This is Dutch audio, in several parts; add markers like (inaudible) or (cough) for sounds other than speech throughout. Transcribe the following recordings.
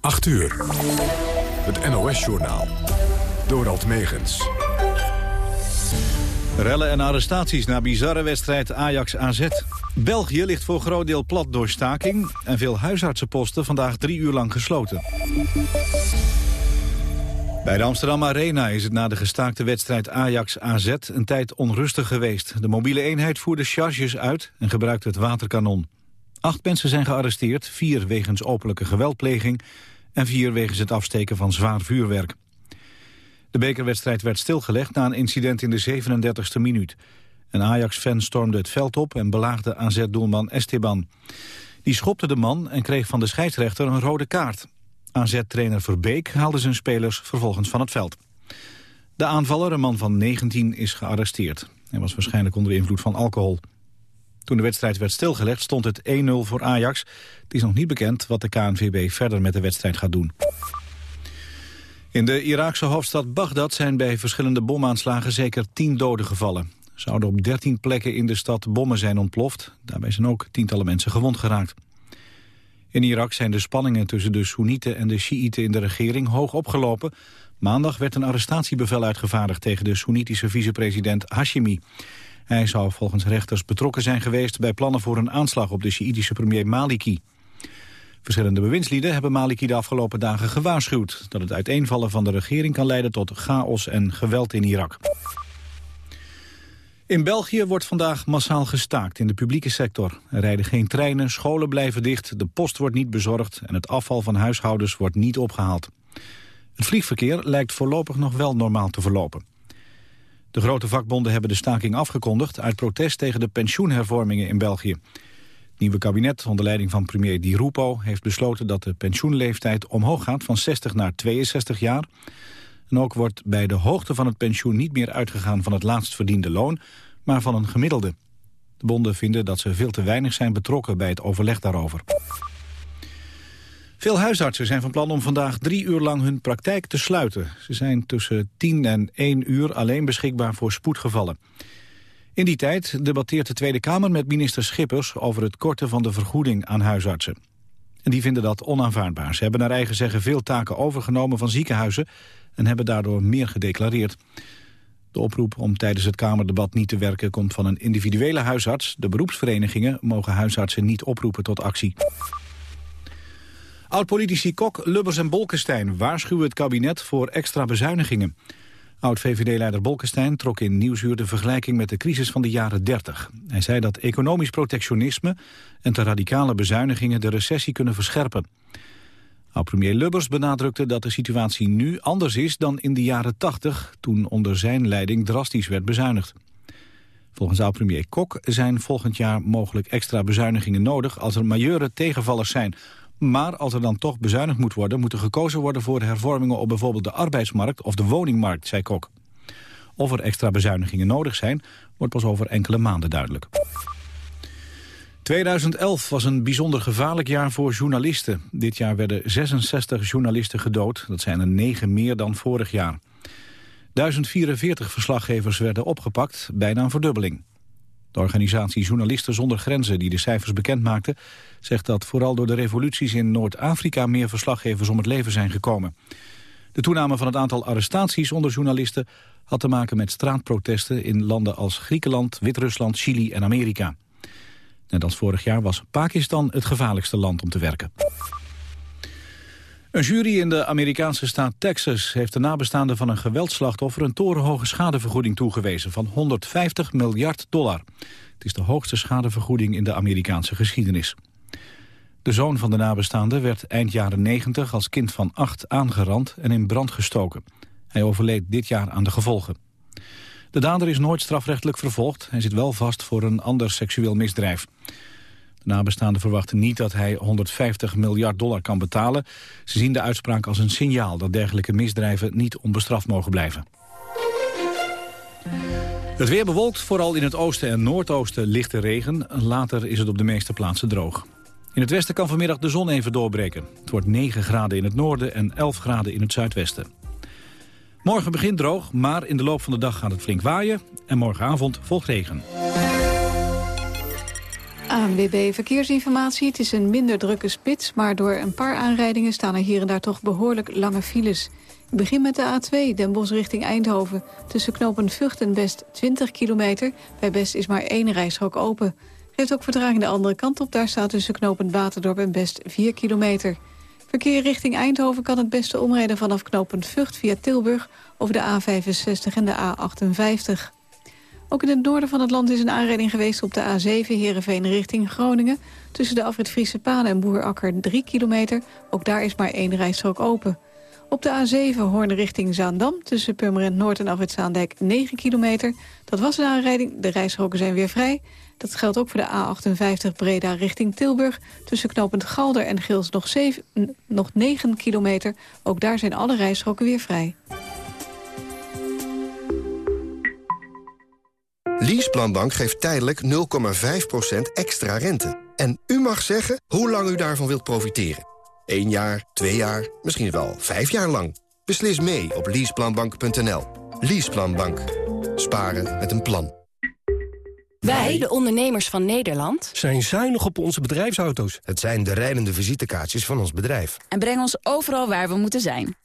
8 uur. Het NOS-journaal. Dorald Megens. Rellen en arrestaties na bizarre wedstrijd Ajax-AZ. België ligt voor groot deel plat door staking... en veel huisartsenposten vandaag drie uur lang gesloten. Bij de Amsterdam Arena is het na de gestaakte wedstrijd Ajax-AZ een tijd onrustig geweest. De mobiele eenheid voerde charges uit en gebruikte het waterkanon. Acht mensen zijn gearresteerd, vier wegens openlijke geweldpleging... en vier wegens het afsteken van zwaar vuurwerk. De bekerwedstrijd werd stilgelegd na een incident in de 37e minuut. Een Ajax-fan stormde het veld op en belaagde AZ-doelman Esteban. Die schopte de man en kreeg van de scheidsrechter een rode kaart. AZ-trainer Verbeek haalde zijn spelers vervolgens van het veld. De aanvaller, een man van 19, is gearresteerd. Hij was waarschijnlijk onder invloed van alcohol. Toen de wedstrijd werd stilgelegd stond het 1-0 voor Ajax. Het is nog niet bekend wat de KNVB verder met de wedstrijd gaat doen. In de Iraakse hoofdstad Bagdad zijn bij verschillende bomaanslagen zeker 10 doden gevallen. Zouden op 13 plekken in de stad bommen zijn ontploft. Daarbij zijn ook tientallen mensen gewond geraakt. In Irak zijn de spanningen tussen de Soenieten en de Sjiïten in de regering hoog opgelopen. Maandag werd een arrestatiebevel uitgevaardigd tegen de Soenitische vicepresident Hashimi. Hij zou volgens rechters betrokken zijn geweest bij plannen voor een aanslag op de Sjiïtische premier Maliki. Verschillende bewindslieden hebben Maliki de afgelopen dagen gewaarschuwd... dat het uiteenvallen van de regering kan leiden tot chaos en geweld in Irak. In België wordt vandaag massaal gestaakt in de publieke sector. Er rijden geen treinen, scholen blijven dicht, de post wordt niet bezorgd... en het afval van huishoudens wordt niet opgehaald. Het vliegverkeer lijkt voorlopig nog wel normaal te verlopen. De grote vakbonden hebben de staking afgekondigd... uit protest tegen de pensioenhervormingen in België. Het nieuwe kabinet onder leiding van premier Di Rupo... heeft besloten dat de pensioenleeftijd omhoog gaat van 60 naar 62 jaar... En ook wordt bij de hoogte van het pensioen niet meer uitgegaan van het laatst verdiende loon, maar van een gemiddelde. De bonden vinden dat ze veel te weinig zijn betrokken bij het overleg daarover. Veel huisartsen zijn van plan om vandaag drie uur lang hun praktijk te sluiten. Ze zijn tussen 10 en 1 uur alleen beschikbaar voor spoedgevallen. In die tijd debatteert de Tweede Kamer met minister Schippers... over het korten van de vergoeding aan huisartsen. En die vinden dat onaanvaardbaar. Ze hebben naar eigen zeggen veel taken overgenomen van ziekenhuizen en hebben daardoor meer gedeclareerd. De oproep om tijdens het Kamerdebat niet te werken komt van een individuele huisarts. De beroepsverenigingen mogen huisartsen niet oproepen tot actie. Oud-politici Kok, Lubbers en Bolkestein waarschuwen het kabinet voor extra bezuinigingen. Oud-VVD-leider Bolkestein trok in Nieuwsuur de vergelijking met de crisis van de jaren 30. Hij zei dat economisch protectionisme en te radicale bezuinigingen de recessie kunnen verscherpen. Oud-premier Lubbers benadrukte dat de situatie nu anders is dan in de jaren 80... toen onder zijn leiding drastisch werd bezuinigd. Volgens oud-premier Kok zijn volgend jaar mogelijk extra bezuinigingen nodig... als er majeure tegenvallers zijn. Maar als er dan toch bezuinigd moet worden... moet er gekozen worden voor hervormingen op bijvoorbeeld de arbeidsmarkt... of de woningmarkt, zei Kok. Of er extra bezuinigingen nodig zijn, wordt pas over enkele maanden duidelijk. 2011 was een bijzonder gevaarlijk jaar voor journalisten. Dit jaar werden 66 journalisten gedood. Dat zijn er 9 meer dan vorig jaar. 1044 verslaggevers werden opgepakt, bijna een verdubbeling. De organisatie Journalisten zonder Grenzen, die de cijfers bekendmaakte... zegt dat vooral door de revoluties in Noord-Afrika... meer verslaggevers om het leven zijn gekomen. De toename van het aantal arrestaties onder journalisten... had te maken met straatprotesten in landen als Griekenland, Wit-Rusland, Chili en Amerika. Net als vorig jaar was Pakistan het gevaarlijkste land om te werken. Een jury in de Amerikaanse staat Texas heeft de nabestaanden van een geweldslachtoffer een torenhoge schadevergoeding toegewezen van 150 miljard dollar. Het is de hoogste schadevergoeding in de Amerikaanse geschiedenis. De zoon van de nabestaande werd eind jaren 90 als kind van acht aangerand en in brand gestoken. Hij overleed dit jaar aan de gevolgen. De dader is nooit strafrechtelijk vervolgd. Hij zit wel vast voor een ander seksueel misdrijf. De nabestaanden verwachten niet dat hij 150 miljard dollar kan betalen. Ze zien de uitspraak als een signaal dat dergelijke misdrijven niet onbestraft mogen blijven. Het weer bewolkt, vooral in het oosten en noordoosten lichte regen. Later is het op de meeste plaatsen droog. In het westen kan vanmiddag de zon even doorbreken. Het wordt 9 graden in het noorden en 11 graden in het zuidwesten. Morgen begint droog, maar in de loop van de dag gaat het flink waaien. En morgenavond volgt regen. ANWB Verkeersinformatie. Het is een minder drukke spits, maar door een paar aanrijdingen staan er hier en daar toch behoorlijk lange files. Ik begin met de A2, Den Bosch richting Eindhoven. Tussen knopen Vught en Best 20 kilometer. Bij Best is maar één rijstrook open. Geeft ook vertraging de andere kant op. Daar staat tussen knopen Waterdorp en Best 4 kilometer. Verkeer richting Eindhoven kan het beste omrijden vanaf knooppunt Vught via Tilburg... over de A65 en de A58. Ook in het noorden van het land is een aanrijding geweest op de A7 Heerenveen richting Groningen. Tussen de afrit Friese Paden en Boerakker 3 kilometer. Ook daar is maar één rijstrook open. Op de A7 Hoorn richting Zaandam tussen Purmerend Noord en afrit Zaandijk 9 kilometer. Dat was een aanrijding, de rijstroken zijn weer vrij. Dat geldt ook voor de A58 Breda richting Tilburg. Tussen knopend Galder en Gils nog, 7, nog 9 kilometer. Ook daar zijn alle rijstroken weer vrij. Leaseplanbank geeft tijdelijk 0,5% extra rente. En u mag zeggen hoe lang u daarvan wilt profiteren. 1 jaar, 2 jaar, misschien wel 5 jaar lang. Beslis mee op leaseplanbank.nl. Leaseplanbank. Sparen met een plan. Wij, de ondernemers van Nederland, zijn zuinig op onze bedrijfsauto's. Het zijn de rijdende visitekaartjes van ons bedrijf. En brengen ons overal waar we moeten zijn.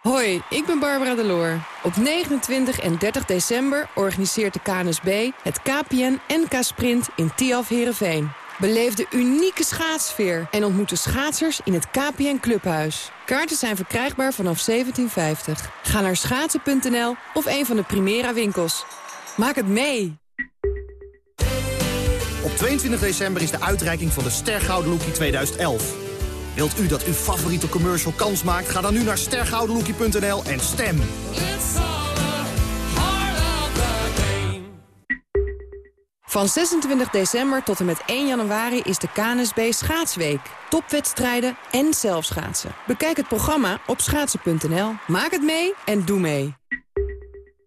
Hoi, ik ben Barbara Deloor. Op 29 en 30 december organiseert de KNSB het KPN NK Sprint in Tiaf Herenveen. Beleef de unieke schaatsfeer en ontmoet de schaatsers in het KPN Clubhuis. Kaarten zijn verkrijgbaar vanaf 1750. Ga naar schaatsen.nl of een van de Primera winkels. Maak het mee! Op 22 december is de uitreiking van de Stergouden Lookie 2011. Wilt u dat uw favoriete commercial kans maakt? Ga dan nu naar stergoudenlookie.nl en stem. Van 26 december tot en met 1 januari is de KNSB Schaatsweek. Topwedstrijden en zelfschaatsen. Bekijk het programma op schaatsen.nl. Maak het mee en doe mee.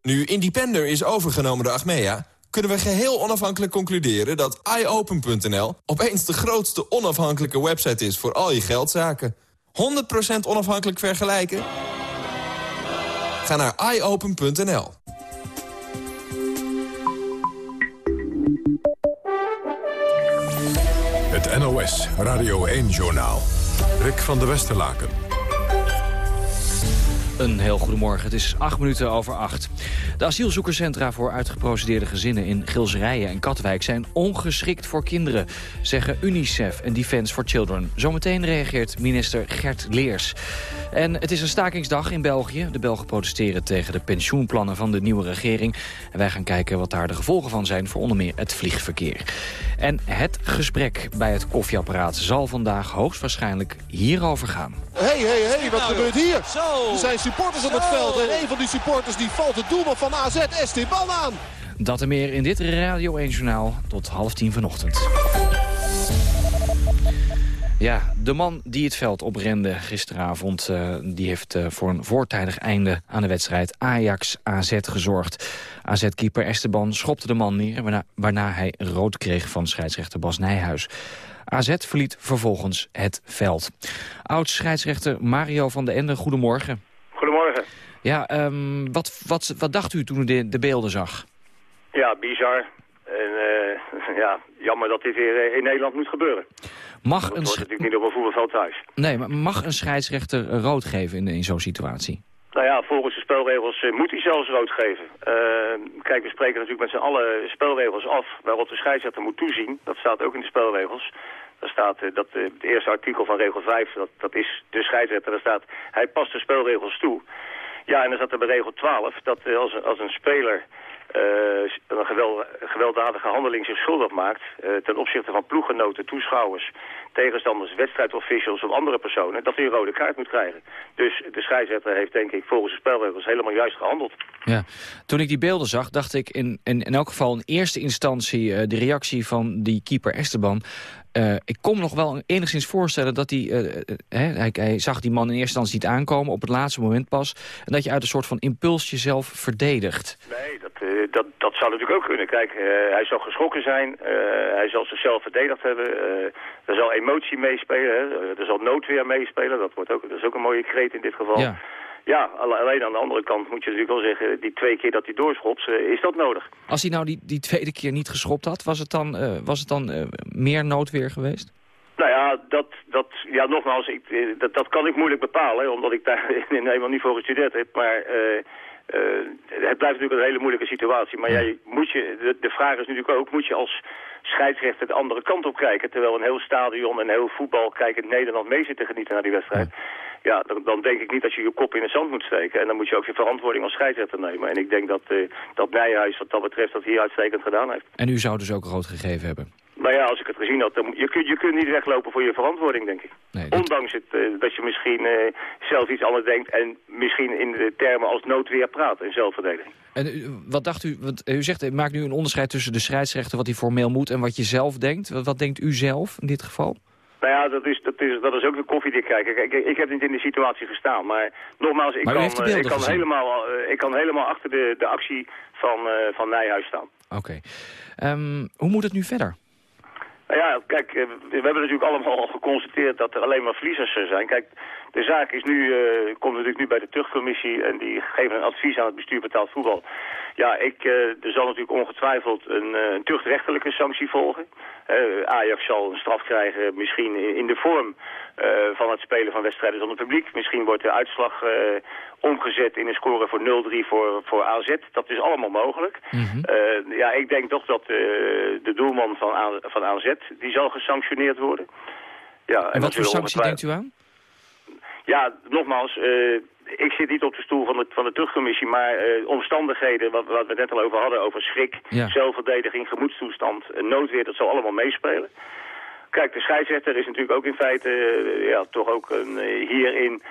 Nu Independer is overgenomen door Achmea kunnen we geheel onafhankelijk concluderen dat iOpen.nl opeens de grootste onafhankelijke website is voor al je geldzaken. 100% onafhankelijk vergelijken? Ga naar iOpen.nl. Het NOS Radio 1-journaal. Rick van der Westerlaken. Een heel goedemorgen. Het is acht minuten over acht. De asielzoekerscentra voor uitgeprocedeerde gezinnen in Gilserijen en Katwijk zijn ongeschikt voor kinderen, zeggen UNICEF en Defence for Children. Zometeen reageert minister Gert Leers. En het is een stakingsdag in België. De Belgen protesteren tegen de pensioenplannen van de nieuwe regering. En wij gaan kijken wat daar de gevolgen van zijn voor onder meer het vliegverkeer. En het gesprek bij het koffieapparaat zal vandaag hoogstwaarschijnlijk hierover gaan. Hé, hé, hé, wat gebeurt hier? Er zijn supporters op het veld en een van die supporters die valt het doelman van AZ, Esteban, aan. Dat en meer in dit Radio 1 Journaal tot half tien vanochtend. Ja, de man die het veld oprende gisteravond... Uh, die heeft uh, voor een voortijdig einde aan de wedstrijd Ajax-AZ gezorgd. AZ-keeper Esteban schopte de man neer... Waarna, waarna hij rood kreeg van scheidsrechter Bas Nijhuis. AZ verliet vervolgens het veld. Oud-scheidsrechter Mario van den Ende, goedemorgen. Goedemorgen. Ja, um, wat, wat, wat dacht u toen u de, de beelden zag? Ja, bizar. En uh, (laughs) ja, jammer dat dit weer in Nederland moet gebeuren. Mag dat een hoort natuurlijk niet op een voetbalveld thuis. Nee, maar mag een scheidsrechter rood geven in, in zo'n situatie? Nou ja, volgens de spelregels uh, moet hij zelfs rood geven. Uh, kijk, we spreken natuurlijk met z'n allen spelregels af waarop de scheidsrechter moet toezien. Dat staat ook in de spelregels. Daar staat uh, dat het eerste artikel van regel 5, dat, dat is de scheidsrechter, daar staat hij past de spelregels toe. Ja, en dan staat er bij regel 12 dat als, als een speler een geweld, gewelddadige handeling zich schuldig maakt... ten opzichte van ploeggenoten, toeschouwers, tegenstanders, wedstrijdofficials of andere personen... dat hij een rode kaart moet krijgen. Dus de scheidsrechter heeft denk ik volgens de spelregels helemaal juist gehandeld. Ja, toen ik die beelden zag, dacht ik in, in, in elk geval in eerste instantie... de reactie van die keeper Esteban uh, ik kon nog wel enigszins voorstellen dat hij, uh, hij, hij, zag die man in eerste instantie niet aankomen, op het laatste moment pas. En dat je uit een soort van impuls jezelf verdedigt. Nee, dat, uh, dat, dat zou natuurlijk ook kunnen. Kijk, hij zal geschrokken zijn, hij zal zichzelf verdedigd hebben. er zal emotie meespelen, hè. er zal noodweer meespelen. Dat, wordt ook, dat is ook een mooie kreet in dit geval. Ja. Ja, alleen aan de andere kant moet je natuurlijk wel zeggen... die twee keer dat hij doorschopt, is dat nodig. Als hij nou die, die tweede keer niet geschopt had, was het dan, was het dan meer noodweer geweest? Nou ja, dat, dat, ja nogmaals, ik, dat, dat kan ik moeilijk bepalen... omdat ik daar (laughs) helemaal niet voor gestudeerd heb. Maar het blijft natuurlijk een hele moeilijke situatie. Maar jij, moet je, de, de vraag is natuurlijk ook, moet je als scheidsrechter de andere kant op kijken... terwijl een heel stadion en heel voetbal kijkend Nederland mee zit te genieten naar die wedstrijd... Ja, dan, dan, denk ik niet dat je je kop in het zand moet steken. En dan moet je ook je verantwoording als scheidsrechter nemen. En ik denk dat, uh, dat Nijhuis wat dat betreft dat hier uitstekend gedaan heeft. En u zou dus ook rood gegeven hebben? Nou ja, als ik het gezien had, dan, je, kunt, je kunt niet weglopen voor je verantwoording, denk ik. Nee, Ondanks het, uh, dat je misschien uh, zelf iets anders denkt en misschien in de termen als noodweer praat in zelfverdediging. En u, wat dacht u, want u zegt, u maakt nu een onderscheid tussen de scheidsrechter wat hij formeel moet en wat je zelf denkt. Wat, wat denkt u zelf in dit geval? Nou ja, dat is, dat is, dat is ook de koffiedik kijken. Kijk, ik, ik heb niet in die situatie gestaan. Maar nogmaals, ik, kan, ik, kan, helemaal, ik kan helemaal achter de, de actie van, uh, van Nijhuis staan. Oké. Okay. Um, hoe moet het nu verder? Nou ja, kijk, we hebben natuurlijk allemaal al geconstateerd dat er alleen maar verliezers zijn. Kijk, de zaak is nu, uh, komt natuurlijk nu bij de terugcommissie en die geven een advies aan het bestuur betaald voetbal. Ja, ik, uh, er zal natuurlijk ongetwijfeld een, uh, een tuchtrechtelijke sanctie volgen. Ajax zal een straf krijgen misschien in de vorm van het spelen van wedstrijden zonder publiek. Misschien wordt de uitslag omgezet in een score voor 0-3 voor, voor AZ. Dat is allemaal mogelijk. Mm -hmm. ja, ik denk toch dat de doelman van, van AZ, die zal gesanctioneerd worden. Ja, en, en wat voor sanctie denkt u aan? Ja, nogmaals, uh, ik zit niet op de stoel van de, van de terugcommissie, maar uh, omstandigheden, wat, wat, we net al over hadden, over schrik, zelfverdediging, gemoedstoestand, uh, noodweer, dat zal allemaal meespelen. Kijk, de scheidsrechter is natuurlijk ook in feite ja, toch ook een, hierin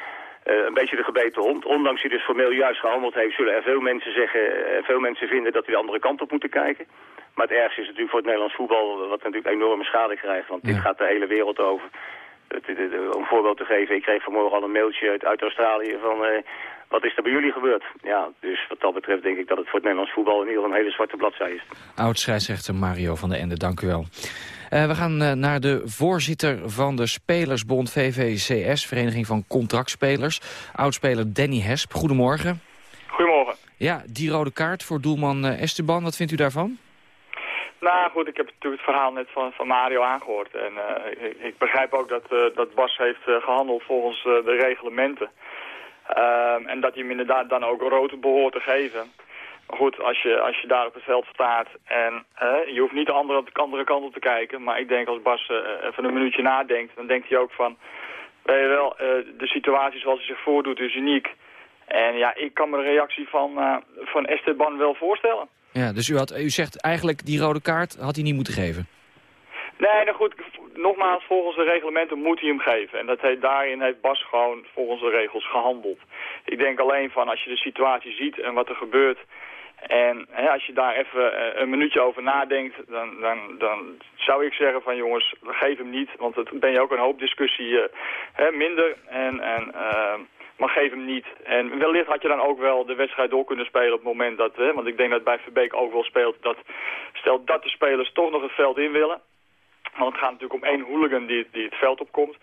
een beetje de gebeten hond. Ondanks hij dus formeel juist gehandeld heeft, zullen er veel mensen zeggen, veel mensen vinden dat we de andere kant op moeten kijken. Maar het ergste is natuurlijk voor het Nederlands voetbal, wat natuurlijk enorme schade krijgt, want dit gaat de hele wereld over om een voorbeeld te geven, ik kreeg vanmorgen al een mailtje uit, uit Australië van... Uh, wat is er bij jullie gebeurd? Ja, dus wat dat betreft denk ik dat het voor het Nederlands voetbal in ieder geval een hele zwarte bladzij is. Oud-scheidsrechter Mario van der Ende, dank u wel. Uh, we gaan uh, naar de voorzitter van de Spelersbond VVCS, Vereniging van Contractspelers. Oudspeler Danny Hesp, goedemorgen. Goedemorgen. Ja, die rode kaart voor doelman uh, Esteban, wat vindt u daarvan? Nou goed, ik heb natuurlijk het verhaal net van, van Mario aangehoord. En uh, ik, begrijp ook dat, uh, dat Bas heeft uh, gehandeld volgens de reglementen. Ehm, en dat hij hem inderdaad dan ook rood behoort te geven. Maar goed, als je, als je daar op het veld staat en je hoeft niet de andere, de andere kant op te kijken. Maar ik denk als Bas even een minuutje nadenkt, dan denkt hij ook van... Weet je wel, de situatie zoals hij zich voordoet is uniek. En ja, ik kan me de reactie van, van Esteban wel voorstellen. Ja, dus u, had, u zegt eigenlijk die rode kaart had hij niet moeten geven? Nee, nou goed, nogmaals, volgens de reglementen moet hij hem geven. En dat heet, daarin heeft Bas gewoon volgens de regels gehandeld. Ik denk alleen van als je de situatie ziet en wat er gebeurt... En hè, als je daar even eh, een minuutje over nadenkt, dan, dan, dan zou ik zeggen van jongens, geef hem niet. Want dan ben je ook een hoop discussie uh, hè, minder. En, en uh, maar geef hem niet. En wellicht had je dan ook wel de wedstrijd door kunnen spelen op het moment dat... Hè, want ik denk dat bij Verbeek ook wel speelt dat... Stel dat de spelers toch nog het veld in willen. Want het gaat natuurlijk om één hooligan die, die het veld opkomt.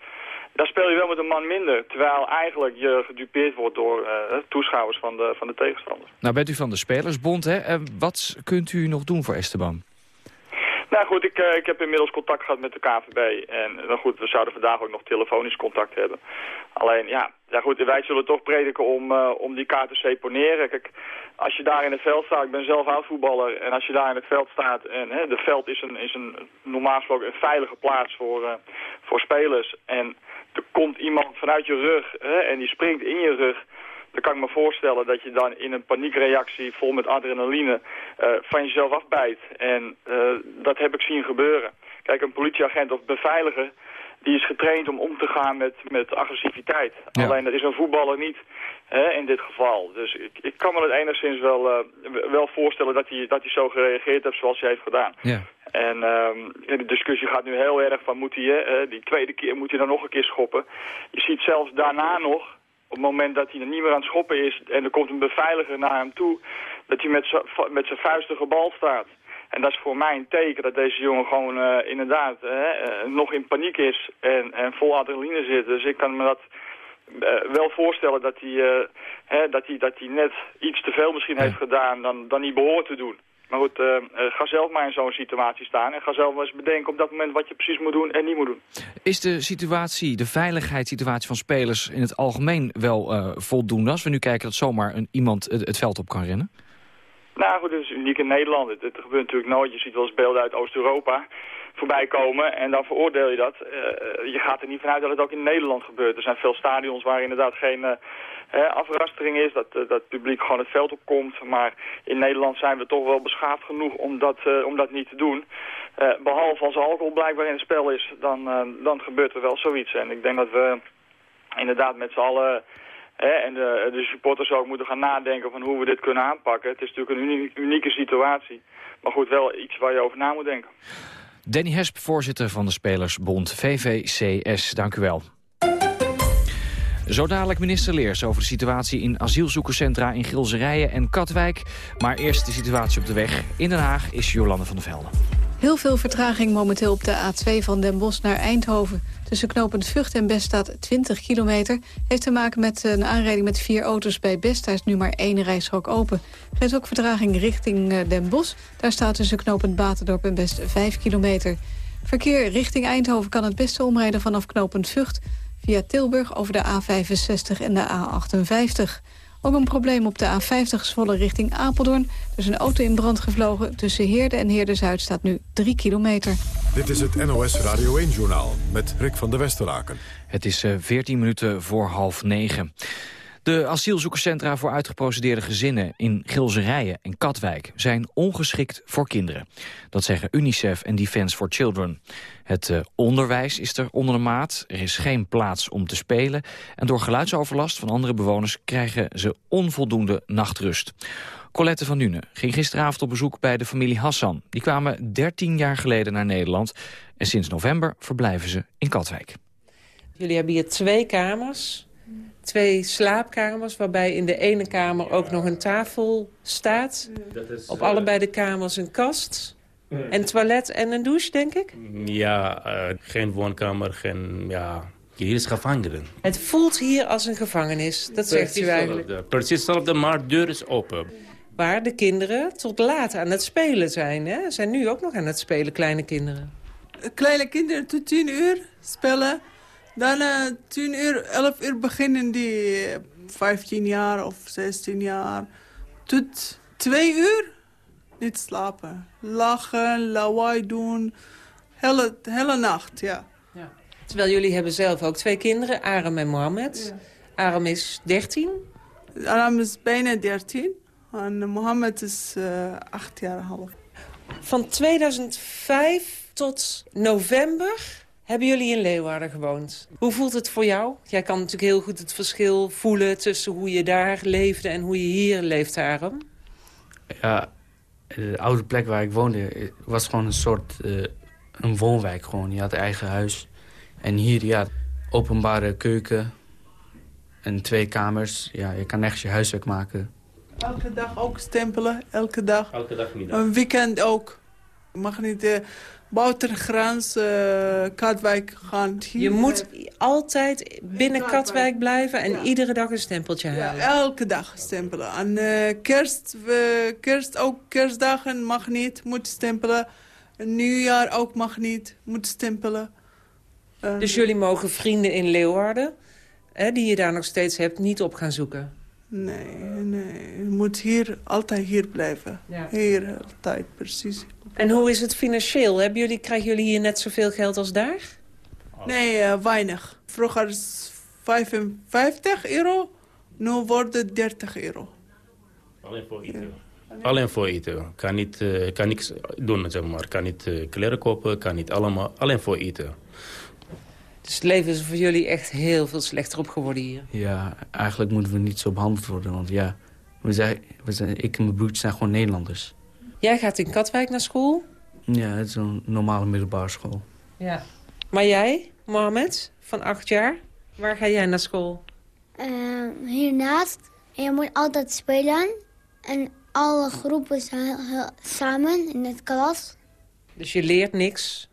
Dan speel je wel met een man minder. Terwijl eigenlijk je gedupeerd wordt door uh, toeschouwers van de, van de tegenstander. Nou bent u van de Spelersbond, hè? En wat kunt u nog doen voor Esteban? Nou goed, ik, uh, ik heb inmiddels contact gehad met de KVB. En nou goed, we zouden vandaag ook nog telefonisch contact hebben. Alleen, ja, ja goed, wij zullen toch prediken om, uh, om die kaart te seponeren. Kijk, als je daar in het veld staat, ik ben zelf oud-voetballer... en als je daar in het veld staat en hè, de veld is een, is een normaal gesproken een veilige plaats voor, voor spelers... en er komt iemand vanuit je rug hè, en die springt in je rug dan kan ik me voorstellen dat je dan in een paniekreactie vol met adrenaline van jezelf afbijt. En dat heb ik zien gebeuren. Kijk, een politieagent of beveiliger, die is getraind om om te gaan met, met agressiviteit. Alleen dat is een voetballer niet hè, in dit geval. Dus ik, ik kan me het enigszins wel, uh, wel voorstellen dat hij, dat hij zo gereageerd heeft zoals hij heeft gedaan. Ja. En um, de discussie gaat nu heel erg van moet hij, die tweede keer moet hij dan nog een keer schoppen. Je ziet zelfs daarna nog, op het moment dat hij er niet meer aan het schoppen is en er komt een beveiliger naar hem toe, dat hij met zijn vuisten gebald staat. En dat is voor mij een teken dat deze jongen gewoon uh, inderdaad uh, nog in paniek is en, en vol adrenaline zit. Dus ik kan me dat uh, wel voorstellen dat hij, hè, dat, hij, dat hij net iets te veel misschien heeft gedaan dan, dan hij behoort te doen. Maar goed, ga zelf maar in zo'n situatie staan en ga zelf wel eens bedenken op dat moment wat je precies moet doen en niet moet doen. Is de situatie, de veiligheidssituatie van spelers in het algemeen wel voldoende als we nu kijken dat zomaar een, iemand het, het veld op kan rennen? Nou goed, het is uniek in Nederland. Het, het gebeurt natuurlijk nooit. Je ziet wel eens beelden uit Oost-Europa voorbij komen en dan veroordeel je dat. Uh, je gaat er niet vanuit dat het ook in Nederland gebeurt. Er zijn veel stadions waar inderdaad geen uh, afrastering is, dat, uh, dat het publiek gewoon het veld opkomt. Maar in Nederland zijn we toch wel beschaafd genoeg om dat, om dat niet te doen. behalve als alcohol blijkbaar in het spel is, dan, dan gebeurt er wel zoiets. En ik denk dat we inderdaad met z'n allen en de, de, supporters ook moeten gaan nadenken van hoe we dit kunnen aanpakken. Het is natuurlijk een unieke situatie. Maar goed, wel iets waar je over na moet denken. Danny Hesp, voorzitter van de Spelersbond VVCS. Dank u wel. Zo dadelijk minister Leers over de situatie in asielzoekerscentra in Gilserijen en Katwijk. Maar eerst de situatie op de weg. In Den Haag is Jolande van der Velde. Heel veel vertraging momenteel op de A2 van Den Bosch naar Eindhoven. Tussen knooppunt Vught en Best staat 20 kilometer. Heeft te maken met een aanrijding met vier auto's bij Best. Daar is nu maar één rijstrook open. Er is ook vertraging richting eh, Den Bosch. Daar staat tussen knooppunt Batendorp en Best 5 kilometer. Verkeer richting Eindhoven kan het beste omrijden vanaf knooppunt Vught... via Tilburg over de A65 en de A58. Ook een probleem op de A50 Zwolle richting Apeldoorn. Er is een auto in brand gevlogen. Tussen Heerde en Heerde-Zuid staat nu 3 kilometer. Dit is het NOS Radio 1-journaal met Rick van der Westeraken. Het is 14 eh, minuten voor half negen. De asielzoekerscentra voor uitgeprocedeerde gezinnen in Gilserijen en Katwijk zijn ongeschikt voor kinderen. Dat zeggen UNICEF en Defence for Children. Het uh, onderwijs is er onder de maat, er is geen plaats om te spelen... en door geluidsoverlast van andere bewoners krijgen ze onvoldoende nachtrust. Colette van Nune ging gisteravond op bezoek bij de familie Hassan. Die kwamen 13 jaar geleden naar Nederland en sinds november verblijven ze in Katwijk. Jullie hebben hier twee kamers, twee slaapkamers... waarbij in de ene kamer ook nog een tafel staat. Op allebei de kamers een kast... En toilet en een douche, denk ik? Ja, uh, geen woonkamer, geen... Ja, hier is gevangenen. Het voelt hier als een gevangenis, dat zegt u eigenlijk. Precies hetzelfde, maar de deur is open. Waar de kinderen tot laat aan het spelen zijn. Hè? Zijn nu ook nog aan het spelen, kleine kinderen. Kleine kinderen tot tien uur spelen. Dan uh, tien uur, elf uur beginnen die 15 jaar of 16 jaar. Tot twee uur niet slapen. Lachen, lawaai doen. Hele, hele nacht, ja. ja. Terwijl jullie hebben zelf ook twee kinderen, Aram en Mohammed. Ja. Aram is 13. Aram is bijna 13. En Mohammed is uh, acht jaar half. Van 2005 tot november hebben jullie in Leeuwarden gewoond. Hoe voelt het voor jou? Jij kan natuurlijk heel goed het verschil voelen tussen hoe je daar leefde en hoe je hier leeft, Aram. Ja, de oude plek waar ik woonde was gewoon een soort uh, een woonwijk. Gewoon. Je had eigen huis. En hier, ja, openbare keuken en twee kamers. Ja, je kan echt je huiswerk maken. Elke dag ook stempelen, elke dag. Elke dag middag. Een weekend ook. Je mag niet uh, buiten grens uh, Katwijk gaan. je moet altijd binnen Katwijk blijven en iedere dag een stempeltje halen. Ja, elke dag stempelen. En uh, kerst, kerst, ook kerstdagen mag niet, moet stempelen. Nieuwjaar ook mag niet, moet stempelen. dus jullie mogen vrienden in Leeuwarden, hè, die je daar nog steeds hebt, niet op gaan zoeken? Nee, nee. Je moet hier, altijd hier blijven. Ja. Hier, altijd, precies. En hoe is het financieel? Hebben jullie, krijgen jullie hier net zoveel geld als daar? Nee, uh, weinig. Vroeger is 55 euro Nu wordt het 30 euro. Alleen voor eten? Alleen voor eten. Kan niet, uh, kan niks doen, zeg maar. Kan niet uh, kleren kopen, kan niet allemaal. Alleen voor eten. Dus het leven is voor jullie echt heel veel slechter op geworden hier? Ja, eigenlijk moeten we niet zo behandeld worden. Want ja, we zijn, we zijn, ik en mijn broertje zijn gewoon Nederlanders. Jij gaat in Katwijk naar school? Ja, het is een normale middelbare school. Ja. Maar jij, Mohamed, van acht jaar, waar ga jij naar school? Uh, hiernaast. En je moet altijd spelen. En alle groepen zijn samen in het klas. Dus je leert niks?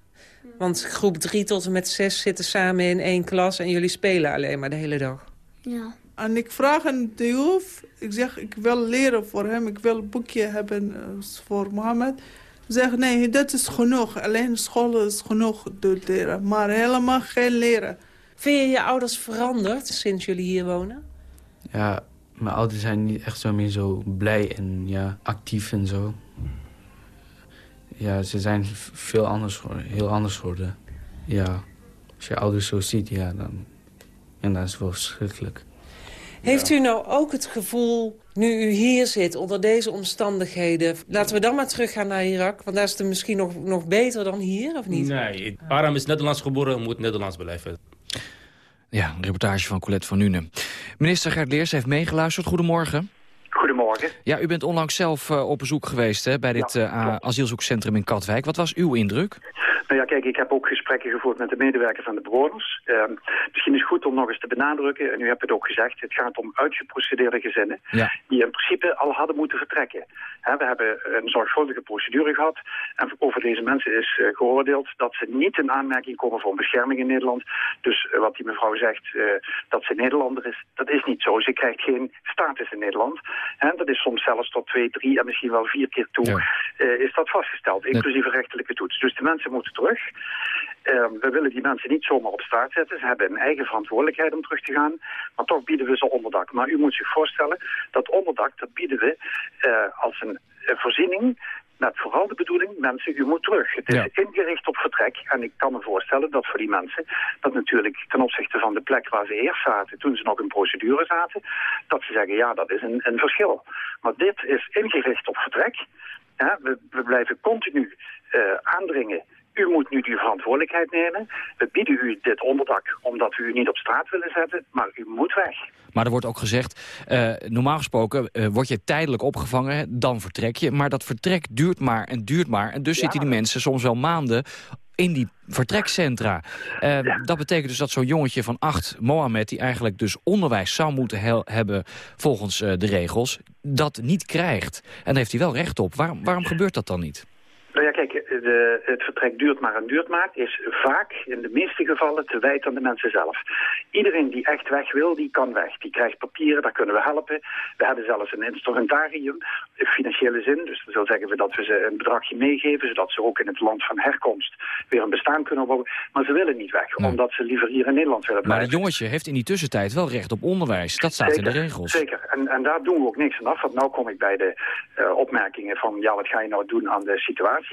Want groep 3 tot en met 6 zitten samen in één klas... en jullie spelen alleen maar de hele dag? Ja. En ik vraag aan de juf, ik zeg, ik wil leren voor hem. Ik wil een boekje hebben uh, voor Mohammed. Zeg, nee, dat is genoeg. Alleen school is genoeg door leren. Maar helemaal geen leren. Vind je je ouders veranderd sinds jullie hier wonen? Ja, mijn ouders zijn niet echt zo meer zo blij en ja, actief en zo. Ja, ze zijn veel anders, heel anders geworden. Ja, als je ouders zo ziet, ja, dan, en dat is wel verschrikkelijk. Heeft u nou ook het gevoel, nu u hier zit, onder deze omstandigheden... laten we dan maar teruggaan naar Irak, want daar is het misschien nog, nog beter dan hier, of niet? Nee, Aram is Nederlands geboren, moet Nederlands blijven. Ja, een reportage van Colette van Nuenen. Minister Gert Leers heeft meegeluisterd. Goedemorgen. Goedemorgen. Ja, u bent onlangs zelf uh, op bezoek geweest hè, bij dit uh, asielzoekcentrum in Katwijk. Wat was uw indruk? Nou ja, kijk, ik heb ook gesprekken gevoerd met de medewerkers van de bewoners. Uh, misschien is het goed om nog eens te benadrukken, en u hebt het ook gezegd, het gaat om uitgeprocedeerde gezinnen ja. die in principe al hadden moeten vertrekken. We hebben een zorgvuldige procedure gehad en over deze mensen is uh, geoordeeld dat ze niet in aanmerking komen voor bescherming in Nederland. Dus uh, wat die mevrouw zegt, dat ze Nederlander is, dat is niet zo. Ze krijgt geen status in Nederland. En dat is soms zelfs tot twee, drie en misschien wel vier keer toe ja. is dat vastgesteld, inclusief een rechterlijke toets. Dus de mensen moeten terug. Uh, we willen die mensen niet zomaar op straat zetten. Ze hebben een eigen verantwoordelijkheid om terug te gaan. Maar toch bieden we ze onderdak. Maar u moet zich voorstellen, dat onderdak dat bieden we uh, als een, voorziening met vooral de bedoeling, mensen, u moet terug. Het is Ja. ingericht op vertrek. En ik kan me voorstellen dat voor die mensen, dat natuurlijk ten opzichte van de plek waar ze eerst zaten, toen ze nog in procedure zaten, dat ze zeggen, ja, dat is een, een verschil. Maar dit is ingericht op vertrek. Ja, we, we blijven continu eh, aandringen. U moet nu die verantwoordelijkheid nemen. We bieden u dit onderdak omdat we u niet op straat willen zetten, maar u moet weg. Maar er wordt ook gezegd, eh, normaal gesproken eh, word je tijdelijk opgevangen, dan vertrek je. Maar dat vertrek duurt maar en duurt maar. En dus zitten die mensen soms wel maanden in die vertrekcentra. Eh, Dat betekent dus dat zo'n jongetje van acht, Mohamed... die eigenlijk dus onderwijs zou moeten hebben volgens de regels... dat niet krijgt. En daar heeft hij wel recht op. Waarom, waarom gebeurt dat dan niet? Nou ja, kijk, de, het vertrek duurt maar en duurt maar, is vaak in de meeste gevallen te wijten aan de mensen zelf. Iedereen die echt weg wil, die kan weg. Die krijgt papieren, daar kunnen we helpen. We hebben zelfs een instrumentarium, in financiële zin. Dus dat wil zeggen we dat we ze een bedragje meegeven, zodat ze ook in het land van herkomst weer een bestaan kunnen opbouwen. Maar ze willen niet weg, omdat ze liever hier in Nederland willen Maar blijven. het jongetje heeft in die tussentijd wel recht op onderwijs. Dat staat in de regels. Zeker, en, en daar doen we ook niks aan af. Want nou kom ik bij de eh, opmerkingen van, ja, wat ga je nou doen aan de situatie?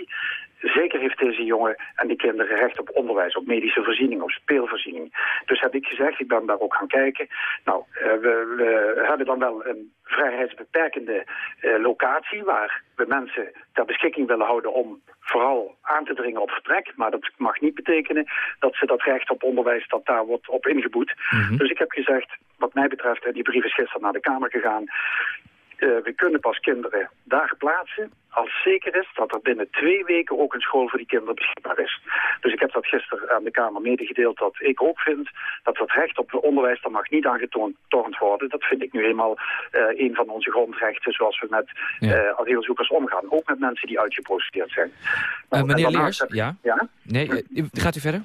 Zeker heeft deze jongen en die kinderen recht op onderwijs, op medische voorziening, op speelvoorziening. Dus heb ik gezegd, ik ben daar ook gaan kijken. Nou, eh, we, we hebben dan wel een vrijheidsbeperkende eh, locatie waar we mensen ter beschikking willen houden om vooral aan te dringen op vertrek. Maar dat mag niet betekenen dat ze dat recht op onderwijs, dat daar wordt op ingeboet. Dus ik heb gezegd, wat mij betreft, en die brief is gisteren naar de Kamer gegaan, eh, we kunnen pas kinderen daar plaatsen als zeker is dat er binnen twee weken ook een school voor die kinderen beschikbaar is. Dus ik heb dat gisteren aan de Kamer medegedeeld dat ik ook vind dat dat recht op onderwijs, dat mag niet aangetornd worden. Dat vind ik nu eenmaal eh, een van onze grondrechten zoals we met eh, asielzoekers omgaan. Ook met mensen die uitgeprocedeerd zijn. Eh, Nou, en meneer Leers, heb ja? ja? Nee, eh, gaat u verder?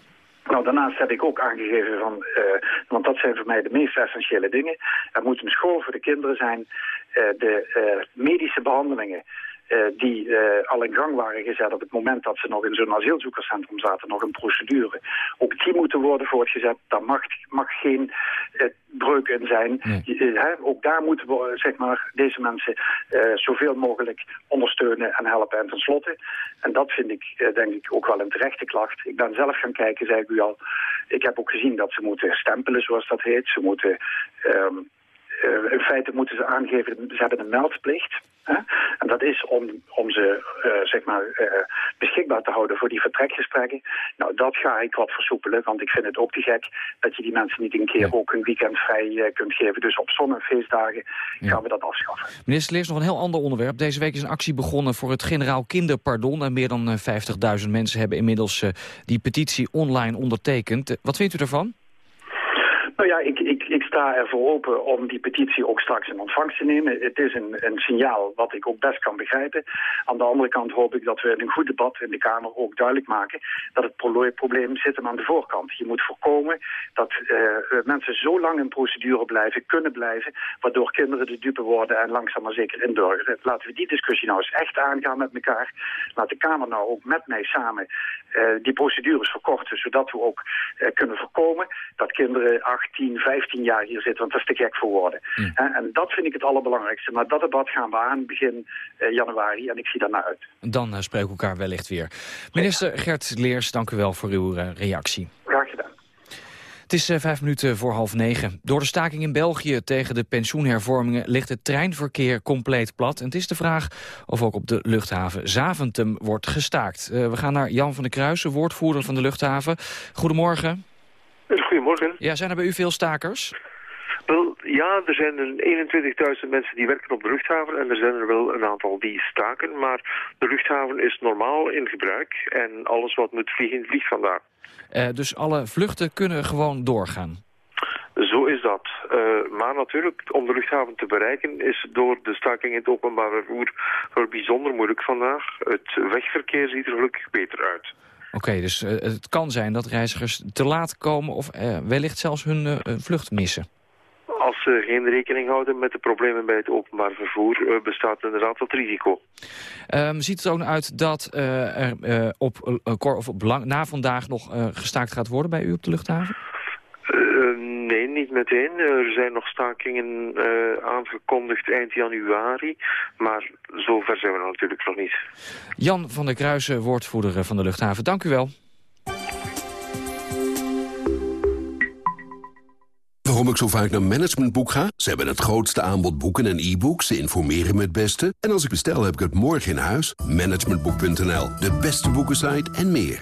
Nou, daarnaast heb ik ook aangegeven van, eh, want dat zijn voor mij de meest essentiële dingen. Er moet een school voor de kinderen zijn. Eh, de eh, medische behandelingen eh, die eh, al in gang waren gezet op het moment dat ze nog in zo'n asielzoekerscentrum zaten, nog een procedure. Ook die moeten worden voortgezet. Daar mag, mag geen eh, breuk in zijn. Eh, ook daar moeten we eh, zeg maar, deze mensen eh, zoveel mogelijk ondersteunen en helpen. En tenslotte, en dat vind ik eh, denk ik ook wel een terechte klacht. Ik ben zelf gaan kijken, zei ik u al. Ik heb ook gezien dat ze moeten stempelen, zoals dat heet. Ze moeten... ehm, feite moeten ze aangeven, ze hebben een meldplicht. Hè? En dat is om, om ze uh, zeg maar, uh, beschikbaar te houden voor die vertrekgesprekken. Nou, dat ga ik wat versoepelen, want ik vind het ook te gek dat je die mensen niet een keer ja. ook een weekend vrij kunt geven. Dus op zon- en feestdagen ja. gaan we dat afschaffen. Minister Leers, nog een heel ander onderwerp. Deze week is een actie begonnen voor het generaal kinderpardon. En meer dan 50.000 mensen hebben inmiddels die petitie online ondertekend. Wat vindt u daarvan? Nou ja, ik, ik, ik sta ervoor open om die petitie ook straks in ontvangst te nemen. Het is een, een signaal wat ik ook best kan begrijpen. Aan de andere kant hoop ik dat we in een goed debat in de Kamer ook duidelijk maken dat het probleem zit hem aan de voorkant. Je moet voorkomen dat uh, mensen zo lang in procedure blijven, kunnen blijven, waardoor kinderen de dupe worden en langzaam maar zeker indurgen. Laten we die discussie nou eens echt aangaan met elkaar. Laat de Kamer nou ook met mij samen uh, die procedures verkorten, zodat we ook kunnen voorkomen dat kinderen 18, 15 jaar hier zitten, want dat is te gek voor woorden. Mm. En dat vind ik het allerbelangrijkste. Maar dat debat gaan we aan begin uh, januari en ik zie daarna uit. Dan uh, spreken we elkaar wellicht weer. Minister Gert Leers, dank u wel voor uw uh, reactie. Graag gedaan. Het is vijf minuten voor half negen. Door de staking in België tegen de pensioenhervormingen ligt het treinverkeer compleet plat. En het is de vraag of ook op de luchthaven Zaventem wordt gestaakt. we gaan naar Jan van der Kruijsen, woordvoerder van de luchthaven. Goedemorgen. Goedemorgen. Ja, zijn er bij u veel stakers? Wel, ja, er zijn 21.000 mensen die werken op de luchthaven en er zijn er wel een aantal die staken. Maar de luchthaven is normaal in gebruik en alles wat moet vliegen, vliegt vandaag. Uh, dus alle vluchten kunnen gewoon doorgaan? Zo is dat. Uh, maar natuurlijk, om de luchthaven te bereiken is door de staking in het openbaar vervoer bijzonder moeilijk vandaag. Het wegverkeer ziet er gelukkig beter uit. Oké, okay, dus uh, het kan zijn dat reizigers te laat komen of uh, wellicht zelfs hun uh, vlucht missen. Als ze geen rekening houden met de problemen bij het openbaar vervoer, bestaat inderdaad dat risico. Um, ziet het ook uit dat er op, of op lang, na vandaag nog gestaakt gaat worden bij u op de luchthaven? Nee, niet meteen. Er zijn nog stakingen uh, aangekondigd eind januari. Maar zover zijn we natuurlijk nog niet. Jan van der Kruijsen, woordvoerder van de luchthaven. Dank u wel. Waarom ik zo vaak naar Managementboek ga? Ze hebben het grootste aanbod boeken en e-books. Ze informeren me het beste. En als ik bestel, heb ik het morgen in huis. Managementboek.nl, de beste boekensite en meer.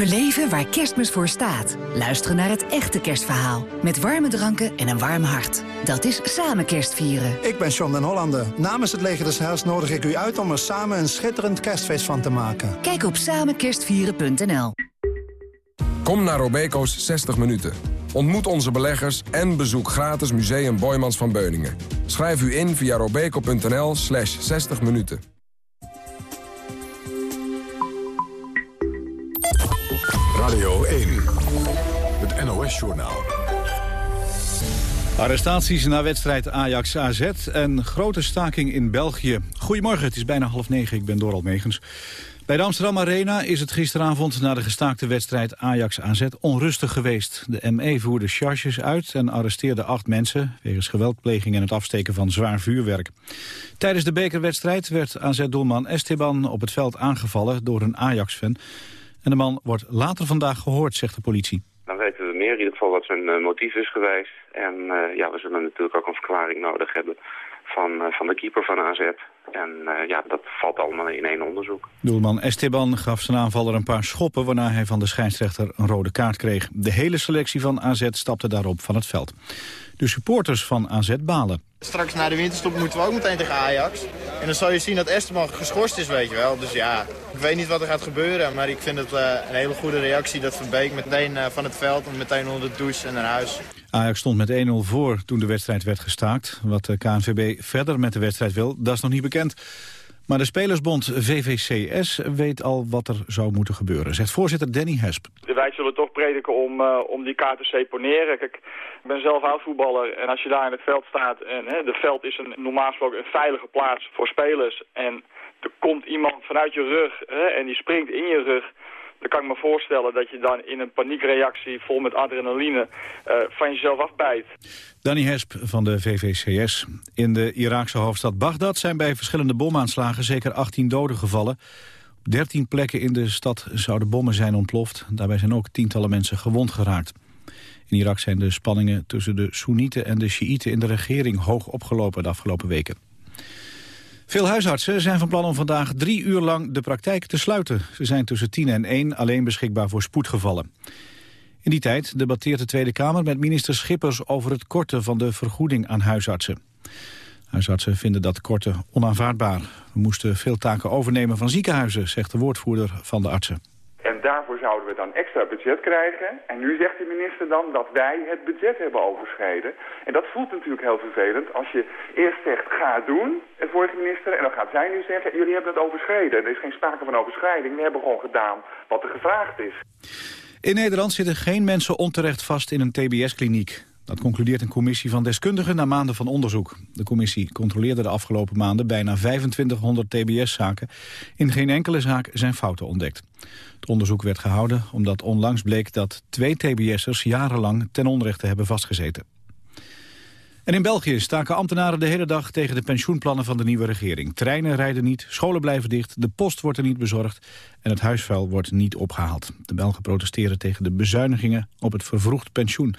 Beleven waar kerstmis voor staat. Luisteren naar het echte kerstverhaal. Met warme dranken en een warm hart. Dat is samen kerstvieren. Ik ben John den Hollander. Namens het Leger des Heils nodig ik u uit om er samen een schitterend kerstfeest van te maken. Kijk op samenkerstvieren.nl Kom naar Robeco's 60 minuten. Ontmoet onze beleggers en bezoek gratis Museum Boymans van Beuningen. Schrijf u in via robeco.nl slash 60 minuten. Radio 1, het NOS-journaal. Arrestaties na wedstrijd Ajax-AZ en grote staking in België. Goedemorgen, het is bijna half negen, ik ben Doral Megens. Bij de Amsterdam Arena is het gisteravond na de gestaakte wedstrijd Ajax-AZ onrustig geweest. De ME voerde charges uit en arresteerde acht mensen... wegens geweldpleging en het afsteken van zwaar vuurwerk. Tijdens de bekerwedstrijd werd AZ-doelman Esteban op het veld aangevallen door een Ajax-fan... En de man wordt later vandaag gehoord, zegt de politie. Dan weten we meer in ieder geval wat zijn uh, motief is geweest. En uh, ja, we zullen natuurlijk ook een verklaring nodig hebben van, uh, van de keeper van AZ. En ja, dat valt allemaal in één onderzoek. Doelman Esteban gaf zijn aanvaller een paar schoppen... waarna hij van de scheidsrechter een rode kaart kreeg. De hele selectie van AZ stapte daarop van het veld. De supporters van AZ balen. Straks na de winterstop moeten we ook meteen tegen Ajax. En dan zal je zien dat Esteban geschorst is, weet je wel. Dus ja, ik weet niet wat er gaat gebeuren. Maar ik vind het uh, een hele goede reactie dat Verbeek meteen uh, van het veld... en meteen onder de douche en naar huis. Ajax stond met 1-0 voor toen de wedstrijd werd gestaakt. Wat de KNVB verder met de wedstrijd wil, dat is nog niet bekend. Maar de Spelersbond VVCS weet al wat er zou moeten gebeuren, zegt voorzitter Danny Hesp. Wij zullen toch prediken om, uh, om die kaart te seponeren. Kijk, ik ben zelf oud-voetballer en als je daar in het veld staat... en hè, de veld is een, normaal gesproken een veilige plaats voor spelers... en er komt iemand vanuit je rug hè, en die springt in je rug dan kan ik me voorstellen dat je dan in een paniekreactie vol met adrenaline uh, van jezelf afbijt. Danny Hesp van de VVCS. In de Iraakse hoofdstad Bagdad zijn bij verschillende bomaanslagen zeker 18 doden gevallen. Op 13 plekken in de stad zouden bommen zijn ontploft. Daarbij zijn ook tientallen mensen gewond geraakt. In Irak zijn de spanningen tussen de Soenieten en de Sjiïten in de regering hoog opgelopen de afgelopen weken. Veel huisartsen zijn van plan om vandaag drie uur lang de praktijk te sluiten. Ze zijn tussen 10 en 1 alleen beschikbaar voor spoedgevallen. In die tijd debatteert de Tweede Kamer met minister Schippers over het korten van de vergoeding aan huisartsen. Huisartsen vinden dat korten onaanvaardbaar. We moesten veel taken overnemen van ziekenhuizen, zegt de woordvoerder van de artsen. Daarvoor zouden we dan extra budget krijgen. En nu zegt de minister dan dat wij het budget hebben overschreden. En dat voelt natuurlijk heel vervelend als je eerst zegt ga doen, het vorige minister. En dan gaat zij nu zeggen jullie hebben het overschreden. Er is geen sprake van overschrijding. We hebben gewoon gedaan wat er gevraagd is. In Nederland zitten geen mensen onterecht vast in een tbs-kliniek. Dat concludeert een commissie van deskundigen na maanden van onderzoek. De commissie controleerde de afgelopen maanden bijna 2500 tbs-zaken. In geen enkele zaak zijn fouten ontdekt. Het onderzoek werd gehouden omdat onlangs bleek dat twee tbs'ers jarenlang ten onrechte hebben vastgezeten. En in België staken ambtenaren de hele dag tegen de pensioenplannen van de nieuwe regering. Treinen rijden niet, scholen blijven dicht, de post wordt er niet bezorgd en het huisvuil wordt niet opgehaald. De Belgen protesteren tegen de bezuinigingen op het vervroegd pensioen.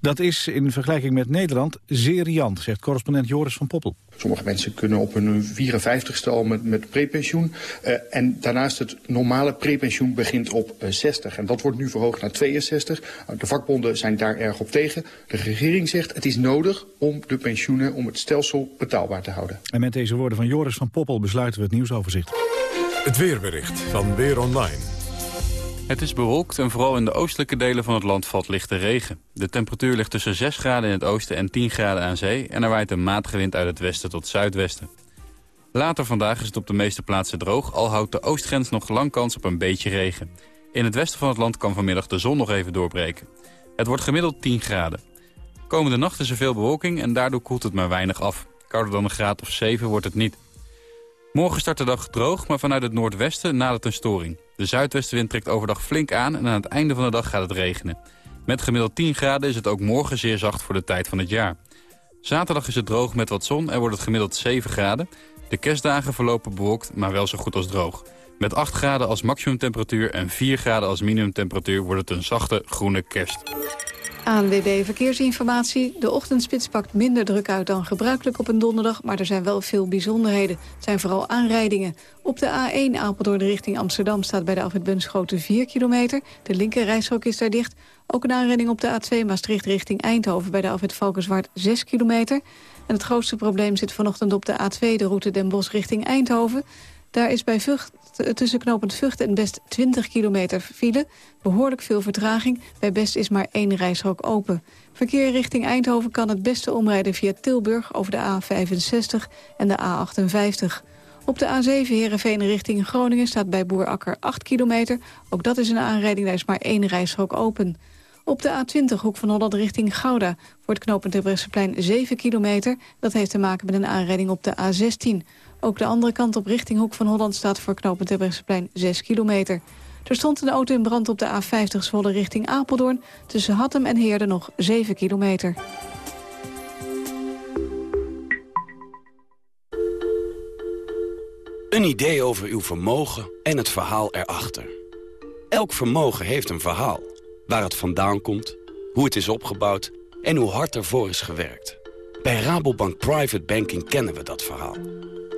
Dat is in vergelijking met Nederland zeer riant, zegt correspondent Joris van Poppel. Sommige mensen kunnen op hun 54ste al met, met prepensioen. Uh, en daarnaast het normale prepensioen begint op uh, 60. En dat wordt nu verhoogd naar 62. Uh, de vakbonden zijn daar erg op tegen. De regering zegt het is nodig om de pensioenen, om het stelsel betaalbaar te houden. En met deze woorden van Joris van Poppel besluiten we het nieuwsoverzicht. Het weerbericht van Weer Online. Het is bewolkt en vooral in de oostelijke delen van het land valt lichte regen. De temperatuur ligt tussen 6 graden in het oosten en 10 graden aan zee... en er waait een matige wind uit het westen tot zuidwesten. Later vandaag is het op de meeste plaatsen droog... al houdt de oostgrens nog lang kans op een beetje regen. In het westen van het land kan vanmiddag de zon nog even doorbreken. Het wordt gemiddeld 10 graden. Komende nacht is er veel bewolking en daardoor koelt het maar weinig af. Kouder dan een graad of 7 wordt het niet. Morgen start de dag droog, maar vanuit het noordwesten nadert een storing. De zuidwestenwind trekt overdag flink aan en aan het einde van de dag gaat het regenen. Met gemiddeld 10 graden is het ook morgen zeer zacht voor de tijd van het jaar. Zaterdag is het droog met wat zon en wordt het gemiddeld 7 graden. De kerstdagen verlopen bewolkt, maar wel zo goed als droog. Met 8 graden als maximumtemperatuur en 4 graden als minimumtemperatuur wordt het een zachte groene kerst. ANWB Verkeersinformatie. De ochtendspits pakt minder druk uit dan gebruikelijk op een donderdag... maar er zijn wel veel bijzonderheden. Het zijn vooral aanrijdingen. Op de A1 Apeldoorn richting Amsterdam staat bij de Alfred Bunschoten 4 kilometer. De linker is daar dicht. Ook een aanrijding op de A2 Maastricht richting Eindhoven... bij de Alfred Valkenswaard 6 kilometer. En het grootste probleem zit vanochtend op de A2, de route Den Bosch richting Eindhoven... Daar is bij Vught, tussen knooppunt Vught en Best 20 kilometer file. Behoorlijk veel vertraging. Bij Best is maar één reishok open. Verkeer richting Eindhoven kan het beste omrijden via Tilburg... over de A65 en de A58. Op de A7 Heerenveen richting Groningen staat bij Boerakker 8 kilometer. Ook dat is een aanrijding, daar is maar één reishok open. Op de A20 Hoek van Holland richting Gouda het knooppunt Terbrechtseplein 7 kilometer. Dat heeft te maken met een aanrijding op de A16. Ook de andere kant op richting Hoek van Holland staat voor knooppunt Terbrechtseplein 6 kilometer. Er stond een auto in brand op de A50 Zwolle richting Apeldoorn. Tussen Hattem en Heerde nog 7 kilometer. Een idee over uw vermogen en het verhaal erachter. Elk vermogen heeft een verhaal. Waar het vandaan komt, hoe het is opgebouwd en hoe hard ervoor is gewerkt. Bij Rabobank Private Banking kennen we dat verhaal.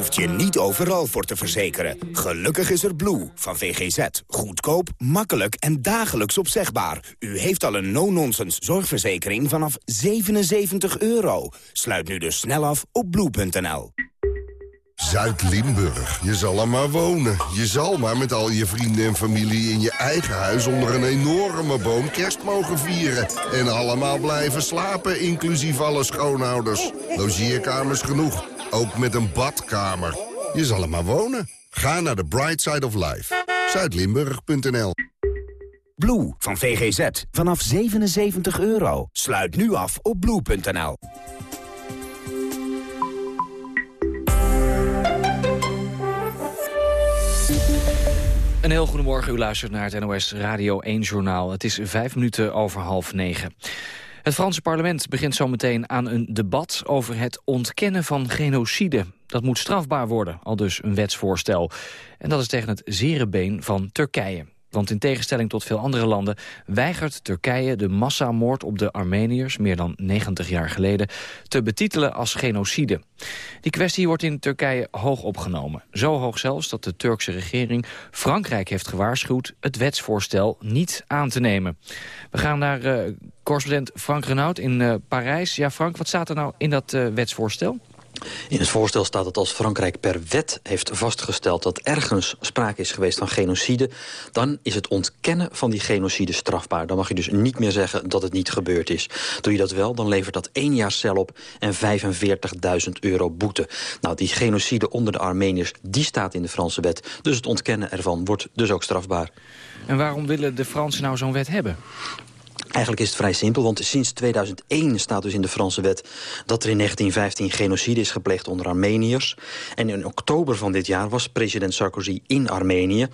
Hoeft je niet overal voor te verzekeren. Gelukkig is er Blue van VGZ. Goedkoop, makkelijk en dagelijks opzegbaar. U heeft al een no-nonsense zorgverzekering vanaf 77 euro. Sluit nu dus snel af op blue.nl. Zuid-Limburg. Je zal er maar wonen. Je zal maar met al je vrienden en familie in je eigen huis... onder een enorme boom kerst mogen vieren. En allemaal blijven slapen, inclusief alle schoonouders. Logeerkamers genoeg. Ook met een badkamer. Je zal er maar wonen. Ga naar de Bright Side of Life. Zuidlimburg.nl Blue van VGZ. Vanaf 77 euro. Sluit nu af op blue.nl. Een heel goedemorgen, u luistert naar het NOS Radio 1-journaal. Het is vijf minuten over half negen. Het Franse parlement begint zometeen aan een debat over het ontkennen van genocide. Dat moet strafbaar worden, al dus een wetsvoorstel. En dat is tegen het zere been van Turkije. Want in tegenstelling tot veel andere landen weigert Turkije de massamoord op de Armeniërs, meer dan 90 jaar geleden, te betitelen als genocide. Die kwestie wordt in Turkije hoog opgenomen. Zo hoog zelfs dat de Turkse regering Frankrijk heeft gewaarschuwd het wetsvoorstel niet aan te nemen. We gaan naar uh, correspondent Frank Renaud in uh, Parijs. Ja Frank, wat staat er nou in dat uh, wetsvoorstel? In het voorstel staat dat als Frankrijk per wet heeft vastgesteld... dat ergens sprake is geweest van genocide... dan is het ontkennen van die genocide strafbaar. Dan mag je dus niet meer zeggen dat het niet gebeurd is. Doe je dat wel, dan levert dat één jaar cel op... en 45.000 euro boete. Nou, die genocide onder de Armeniërs, die staat in de Franse wet. Dus het ontkennen ervan wordt dus ook strafbaar. En waarom willen de Fransen nou zo'n wet hebben? Eigenlijk is het vrij simpel, want sinds 2001 staat dus in de Franse wet... dat er in 1915 genocide is gepleegd onder Armeniërs. En in oktober van dit jaar was president Sarkozy in Armenië...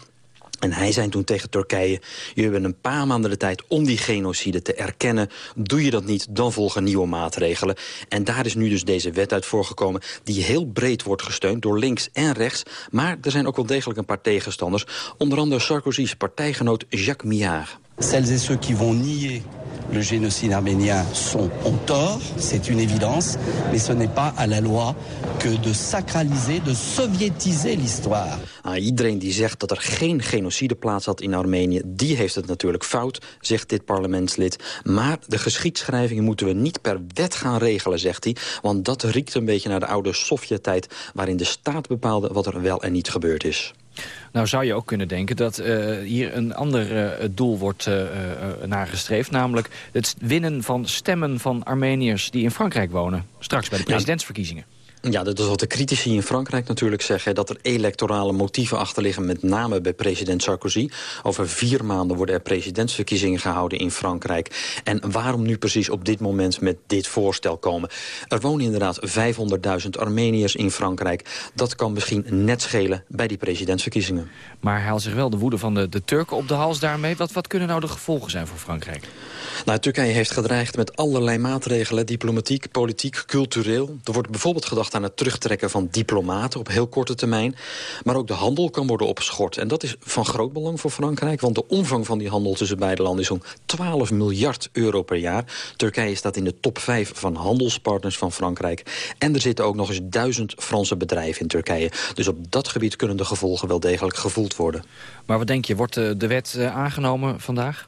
En hij zei toen tegen Turkije... je hebt een paar maanden de tijd om die genocide te erkennen. Doe je dat niet, dan volgen nieuwe maatregelen. En daar is nu dus deze wet uit voorgekomen... die heel breed wordt gesteund door links en rechts. Maar er zijn ook wel degelijk een paar tegenstanders. Onder andere Sarkozy's partijgenoot Jacques Millard. Celles et ceux qui vont nier le génocide arménien sont en tort, c'est une évidence, mais ce n'est pas à la loi que de sacraliser, de soviétiser l'histoire. Ah, iedereen die zegt dat er geen genocide plaats had in Armenië, die heeft het natuurlijk fout, zegt dit parlementslid. Maar de geschiedschrijving moeten we niet per wet gaan regelen, zegt hij, want dat riekt een beetje naar de oude Sovjet-tijd, waarin de staat bepaalde wat er wel en niet gebeurd is. Nou zou je ook kunnen denken dat uh, hier een ander uh, doel wordt uh, nagestreefd. Namelijk het winnen van stemmen van Armeniërs die in Frankrijk wonen. Straks bij de presidentsverkiezingen. Ja, dat is wat de critici in Frankrijk natuurlijk zeggen. Dat er electorale motieven achter liggen, met name bij president Sarkozy. Over vier maanden worden er presidentsverkiezingen gehouden in Frankrijk. En waarom nu precies op dit moment met dit voorstel komen? Er wonen inderdaad 500.000 Armeniërs in Frankrijk. Dat kan misschien net schelen bij die presidentsverkiezingen. Maar hij haalt zich wel de woede van de, de Turken op de hals daarmee. Wat, wat kunnen nou de gevolgen zijn voor Frankrijk? Nou, Turkije heeft gedreigd met allerlei maatregelen. Diplomatiek, politiek, cultureel. Er wordt bijvoorbeeld gedacht aan het terugtrekken van diplomaten op heel korte termijn. Maar ook de handel kan worden opgeschort. En dat is van groot belang voor Frankrijk. Want de omvang van die handel tussen beide landen is zo'n 12 miljard euro per jaar. Turkije staat in de top 5 van handelspartners van Frankrijk. En er zitten ook nog eens duizend Franse bedrijven in Turkije. Dus op dat gebied kunnen de gevolgen wel degelijk gevoeld worden. Maar wat denk je, wordt de wet aangenomen vandaag?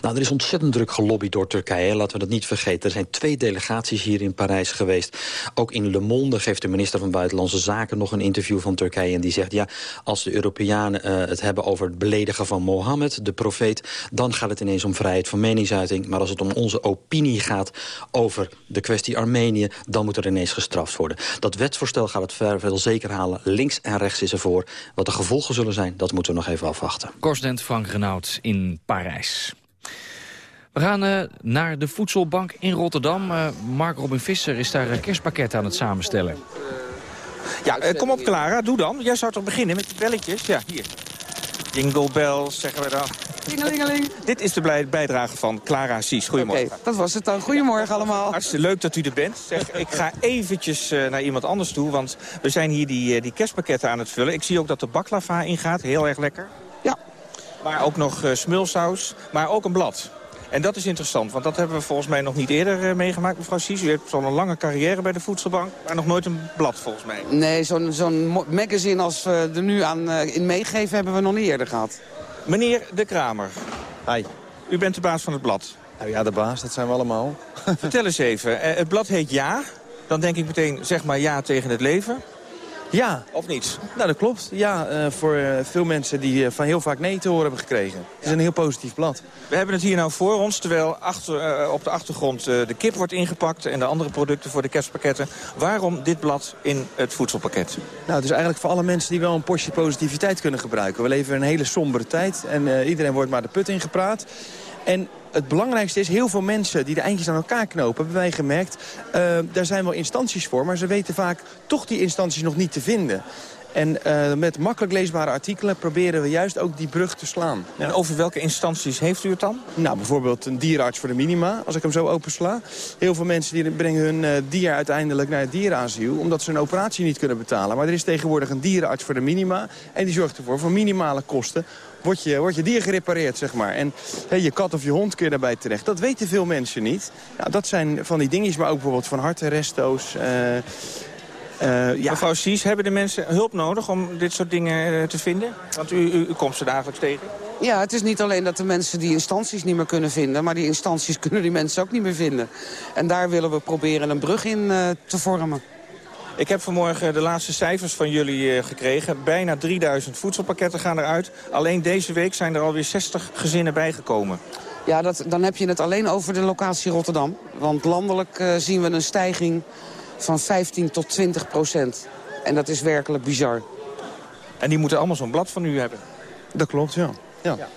Nou, er is ontzettend druk gelobbyd door Turkije. Laten we dat niet vergeten. Er zijn twee delegaties hier in Parijs geweest. Ook in Le Monde geeft de minister van Buitenlandse Zaken nog een interview van Turkije. En die zegt, ja, als de Europeanen uh, het hebben over het beledigen van Mohammed, de profeet, dan gaat het ineens om vrijheid van meningsuiting. Maar als het om onze opinie gaat over de kwestie Armenië, dan moet er ineens gestraft worden. Dat wetsvoorstel gaat het ver veel zeker halen. Links en rechts is ervoor. Wat de gevolgen zullen zijn, dat moeten we nog even afwachten. Correspondent Frank Renaud in Parijs. We gaan uh, naar de Voedselbank in Rotterdam. Uh, Mark Robin Visser is daar een kerstpakket aan het samenstellen. Ja, uh, kom op Clara, doe dan. Jij zou toch beginnen met de belletjes? Ja, hier. Jingle bells, zeggen we dan. Dingelingeling. Dit is de bijdrage van Clara Sies. Goedemorgen. Okay, dat was het dan. Goedemorgen allemaal. Hartstikke leuk dat u er bent. Zeg, ik ga eventjes naar iemand anders toe, want we zijn hier die, die kerstpakketten aan het vullen. Ik zie ook dat er baklava ingaat, heel erg lekker. Maar ook nog smulsaus, maar ook een blad. En dat is interessant, want dat hebben we volgens mij nog niet eerder uh, meegemaakt, mevrouw Sies. U hebt al een lange carrière bij de Voedselbank, maar nog nooit een blad volgens mij. Nee, zo'n zo'n magazine als we er nu aan uh, in meegeven hebben we nog niet eerder gehad. Meneer De Kramer. Hi. U bent de baas van het blad. Nou ja, de baas, dat zijn we allemaal. (laughs) Vertel eens even, uh, het blad heet Ja. Dan denk ik meteen, zeg maar ja tegen het leven. Ja. Of niet? Nou, dat klopt. Ja, uh, voor uh, veel mensen die uh, van heel vaak nee te horen hebben gekregen. Het is een heel positief blad. We hebben het hier nou voor ons, terwijl achter, op de achtergrond de kip wordt ingepakt... en de andere producten voor de kerstpakketten. Waarom dit blad in het voedselpakket? Nou, het is eigenlijk voor alle mensen die wel een portie positiviteit kunnen gebruiken. We leven in een hele sombere tijd en iedereen wordt maar de put ingepraat. En het belangrijkste is, heel veel mensen die de eindjes aan elkaar knopen... hebben wij gemerkt, uh, daar zijn wel instanties voor... maar ze weten vaak toch die instanties nog niet te vinden. En uh, met makkelijk leesbare artikelen proberen we juist ook die brug te slaan. En over welke instanties heeft u het dan? Nou, bijvoorbeeld een dierenarts voor de minima, als ik hem zo opensla. Heel veel mensen die brengen hun uh, dier uiteindelijk naar het dierenasiel... omdat ze een operatie niet kunnen betalen. Maar er is tegenwoordig een dierenarts voor de minima... en die zorgt ervoor voor minimale kosten wordt je, wordt je dier gerepareerd, zeg maar. En hey, je kat of je hond kun je daarbij terecht. Dat weten veel mensen niet. Ja, dat zijn van die dingetjes, maar ook bijvoorbeeld van hartenresto's... Uh, uh, ja. Mevrouw Sies, hebben de mensen hulp nodig om dit soort dingen uh, te vinden? Want u, u, u, komt ze dagelijks tegen. Ja, het is niet alleen dat de mensen die instanties niet meer kunnen vinden... maar die instanties (laughs) kunnen die mensen ook niet meer vinden. En daar willen we proberen een brug in uh, te vormen. Ik heb vanmorgen de laatste cijfers van jullie uh, gekregen. Bijna 3000 voedselpakketten gaan eruit. Alleen deze week zijn er alweer 60 gezinnen bijgekomen. Ja, dat, dan heb je het alleen over de locatie Rotterdam. Want landelijk uh, zien we een stijging van 15 tot 20 procent. En dat is werkelijk bizar. En die moeten allemaal zo'n blad van u hebben? Dat klopt, ja. ja. ja.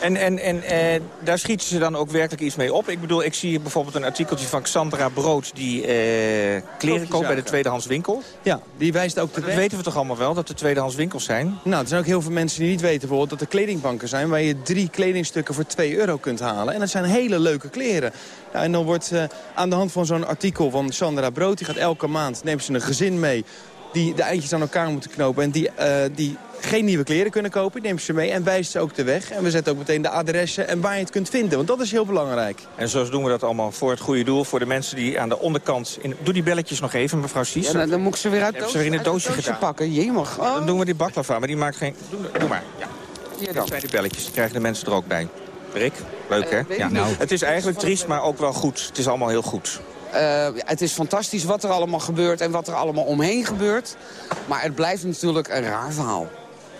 En, en, en eh, daar schieten ze dan ook werkelijk iets mee op? Ik bedoel, ik zie bijvoorbeeld een artikeltje van Xandra Brood... die eh, kleren koopt bij de tweedehands winkel. Ja, die wijst ook Dat weten we toch allemaal wel, dat er tweedehands winkels zijn? Nou, er zijn ook heel veel mensen die niet weten bijvoorbeeld... dat er kledingbanken zijn waar je drie kledingstukken voor 2 euro kunt halen. En dat zijn hele leuke kleren. En dan wordt uh, aan de hand van zo'n artikel van Sandra Brood... die gaat elke maand, neemt ze een gezin mee die de eindjes aan elkaar moeten knopen... en die, uh, die geen nieuwe kleren kunnen kopen, neemt ze mee en wijst ze ook de weg. En we zetten ook meteen de adressen en waar je het kunt vinden, want dat is heel belangrijk. En zo doen we dat allemaal voor het goede doel, voor de mensen die aan de onderkant... In... Doe die belletjes nog even, mevrouw Sies. Ja, dan, dan moet ik ze weer uit, doos, ze weer in het doosje, doosje pakken. Jemig. Oh. Dan doen we die baklava, maar die maakt geen... Doe, doe maar, ja. Hier dan. zijn die belletjes, dan krijgen de mensen er ook bij. Rick, leuk hè? Uh, ja. Nou. Het is eigenlijk triest, maar ook wel goed. Het is allemaal heel goed. Uh, het is fantastisch wat er allemaal gebeurt en wat er allemaal omheen gebeurt. Maar het blijft natuurlijk een raar verhaal.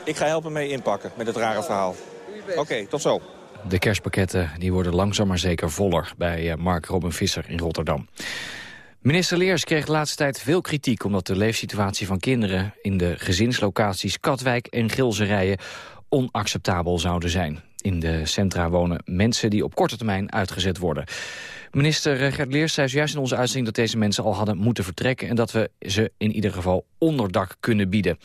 Ik ga helpen mee inpakken met het rare verhaal. Oké, okay, tot zo. De kerstpakketten die worden langzaam maar zeker voller bij Mark Robin Visser in Rotterdam. Minister Leers kreeg de laatste tijd veel kritiek... omdat de leefsituatie van kinderen in de gezinslocaties Katwijk en Gilserijen onacceptabel zouden zijn. In de centra wonen mensen die op korte termijn uitgezet worden. Minister Gert Leers zei zojuist in onze uitzending dat deze mensen al hadden moeten vertrekken... en dat we ze in ieder geval onderdak kunnen bieden.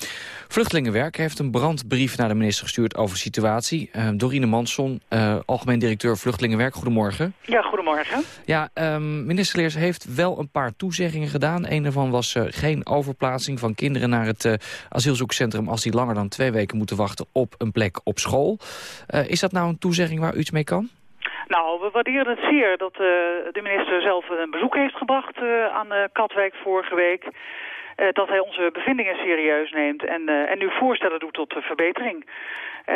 Vluchtelingenwerk heeft een brandbrief naar de minister gestuurd over de situatie. Uh, Dorine Manson, uh, algemeen directeur Vluchtelingenwerk, goedemorgen. Ja, goedemorgen. Ja, um, minister Leers heeft wel een paar toezeggingen gedaan. Een daarvan was uh, geen overplaatsing van kinderen naar het asielzoekcentrum... als die langer dan twee weken moeten wachten op een plek op school. is dat nou een toezegging waar u iets mee kan? Nou, we waarderen het zeer dat uh, de minister zelf een bezoek heeft gebracht uh, aan uh, Katwijk vorige week. dat hij onze bevindingen serieus neemt en, en nu voorstellen doet tot verbetering.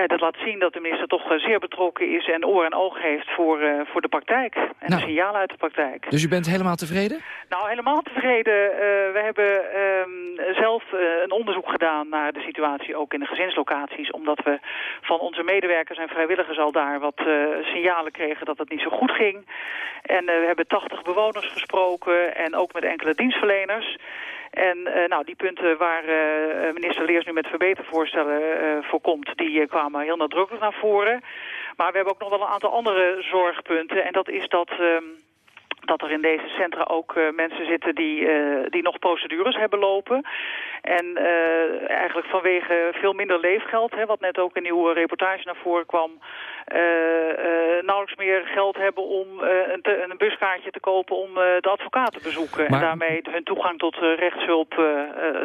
Dat laat zien dat de minister toch zeer betrokken is en oor en oog heeft voor, voor de praktijk. En nou, de signalen uit de praktijk. Dus u bent helemaal tevreden? Nou, helemaal tevreden. we hebben um, zelf een onderzoek gedaan naar de situatie ook in de gezinslocaties. Omdat we van onze medewerkers en vrijwilligers al daar wat signalen kregen dat het niet zo goed ging. En we hebben 80 bewoners gesproken en ook met enkele dienstverleners. En uh, nou, die punten waar uh, minister Leers nu met verbetervoorstellen uh, voor komt... die kwamen heel nadrukkelijk naar voren. Maar we hebben ook nog wel een aantal andere zorgpunten. En dat is dat... dat er in deze centra ook mensen zitten die, die nog procedures hebben lopen. En eigenlijk vanwege veel minder leefgeld, hè, wat net ook in uw reportage naar voren kwam... nauwelijks meer geld hebben om een, te, een, buskaartje te kopen om de advocaat te bezoeken. En daarmee hun toegang tot rechtshulp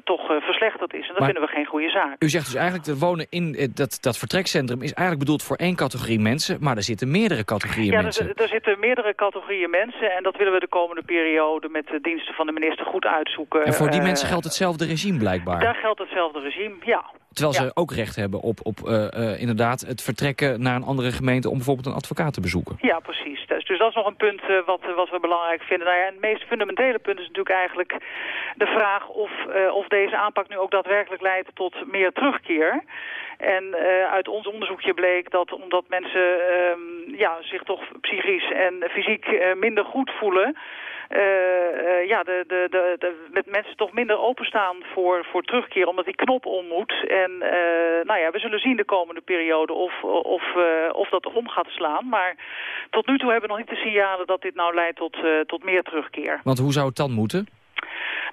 toch verslechterd is. En dat vinden we geen goede zaak. U zegt dus eigenlijk, dat wonen in dat, dat vertrekcentrum is eigenlijk bedoeld voor één categorie mensen, maar er zitten meerdere categorieën ja, mensen. Ja, er, er, zitten meerdere categorieën mensen en dat willen we de komende periode met de diensten van de minister goed uitzoeken. En voor die mensen geldt hetzelfde regime blijkbaar? Daar geldt hetzelfde regime, ja. Terwijl ze ook recht hebben op, op uh, uh, inderdaad het vertrekken naar een andere gemeente... om bijvoorbeeld een advocaat te bezoeken. Ja, precies. Dus, dus dat is nog een punt uh, wat, wat we belangrijk vinden. Nou ja, het meest fundamentele punt is natuurlijk eigenlijk de vraag... of, of deze aanpak nu ook daadwerkelijk leidt tot meer terugkeer. En uit ons onderzoekje bleek dat omdat mensen uh, ja, zich toch psychisch en fysiek minder goed voelen... ja, de, de, de, met mensen toch minder openstaan voor, voor terugkeer, omdat die knop om moet. En nou ja, we zullen zien de komende periode of, of, of dat om gaat slaan. Maar tot nu toe hebben we nog niet de signalen dat dit nou leidt tot, tot meer terugkeer. Want hoe zou het dan moeten?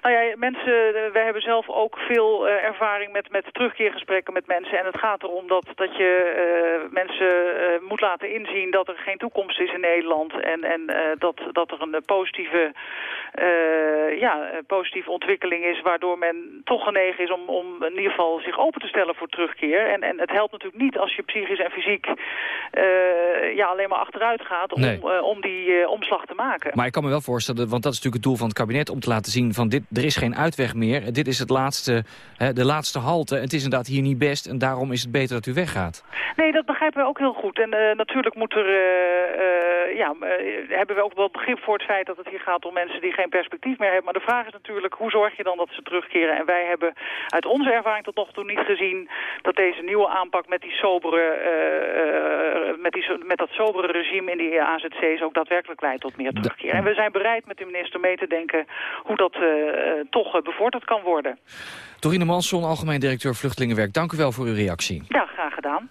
Nou ja, mensen, wij hebben zelf ook veel uh, ervaring met, met terugkeergesprekken met mensen. En het gaat erom dat, dat je uh, mensen uh, moet laten inzien dat er geen toekomst is in Nederland. En, en dat, dat er een positieve, ja, positieve ontwikkeling is waardoor men toch genegen is om, om in ieder geval zich open te stellen voor terugkeer. En, en het helpt natuurlijk niet als je psychisch en fysiek ja, alleen maar achteruit gaat om, nee. om die omslag te maken. Maar ik kan me wel voorstellen, want dat is natuurlijk het doel van het kabinet om te laten zien van dit er is geen uitweg meer. Dit is het laatste, hè, de laatste halte. Het is inderdaad hier niet best en daarom is het beter dat u weggaat. Nee, dat begrijpen we ook heel goed. En uh, natuurlijk moet er, uh, ja, hebben we ook wel begrip voor het feit dat het hier gaat om mensen die geen perspectief meer hebben. Maar de vraag is natuurlijk, hoe zorg je dan dat ze terugkeren? En wij hebben uit onze ervaring tot nog toe niet gezien dat deze nieuwe aanpak met, die sobere, met, die, met dat sobere regime in die AZC's ook daadwerkelijk leidt tot meer terugkeer. En we zijn bereid met de minister mee te denken hoe dat toch bevorderd kan worden. Torine Manson, algemeen directeur Vluchtelingenwerk. Dank u wel voor uw reactie. Ja, graag gedaan.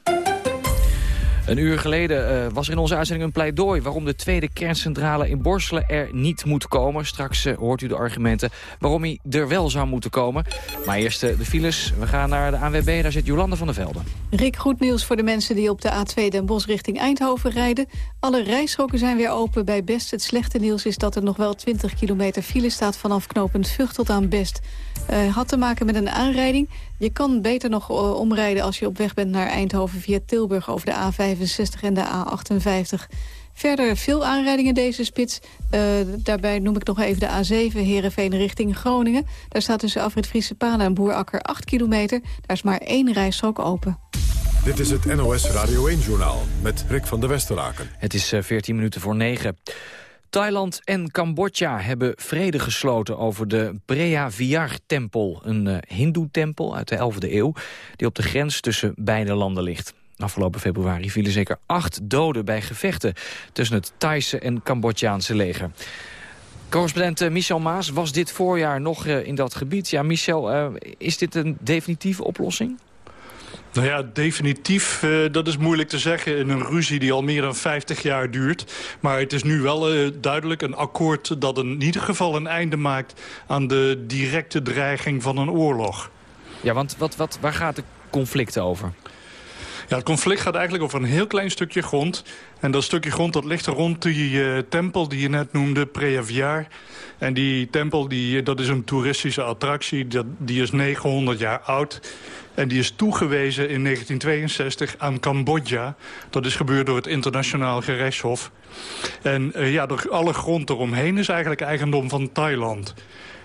Een uur geleden uh, was er in onze uitzending een pleidooi... waarom de tweede kerncentrale in Borselen er niet moet komen. Straks uh, hoort u de argumenten waarom hij er wel zou moeten komen. Maar eerst uh, de files. We gaan naar de ANWB, daar zit Jolande van der Velden. Rick, goed nieuws voor de mensen die op de A2 Den Bosch richting Eindhoven rijden. Alle rijstroken zijn weer open bij Best. Het slechte nieuws is dat er nog wel 20 kilometer file staat... vanaf knooppunt Vught tot aan Best. Had te maken met een aanrijding. Je kan beter nog uh, omrijden als je op weg bent naar Eindhoven... via Tilburg over de A65 en de A58. Verder veel aanrijdingen deze spits. Uh, daarbij noem ik nog even de A7 Heerenveen richting Groningen. Daar staat tussen afrit Friese Palen en Boerakker 8 kilometer. Daar is maar één rijstrook open. Dit is het NOS Radio 1-journaal met Rick van der Westeraken. Het is 14 minuten voor 9. Thailand en Cambodja hebben vrede gesloten over de Preah Vihear-tempel. Een uh, hindoe-tempel uit de 11e eeuw die op de grens tussen beide landen ligt. Afgelopen februari vielen zeker acht doden bij gevechten... tussen het Thaise en Cambodjaanse leger. Correspondent uh, Michel Maas was dit voorjaar nog uh, in dat gebied. Ja, Michel, is dit een definitieve oplossing? Nou ja, definitief, uh, dat is moeilijk te zeggen in een ruzie die al meer dan 50 jaar duurt. Maar het is nu wel uh, duidelijk een akkoord dat in ieder geval een einde maakt... aan de directe dreiging van een oorlog. Ja, want wat, wat, waar gaat het conflict over? Het conflict gaat eigenlijk over een heel klein stukje grond. En dat stukje grond dat ligt er rond die uh, tempel die je net noemde, Preaviar. En die tempel die, dat is een toeristische attractie, dat, die is 900 jaar oud. En die is toegewezen in 1962 aan Cambodja. Dat is gebeurd door het internationaal gerechtshof. En uh, ja, alle grond eromheen is eigenlijk eigendom van Thailand.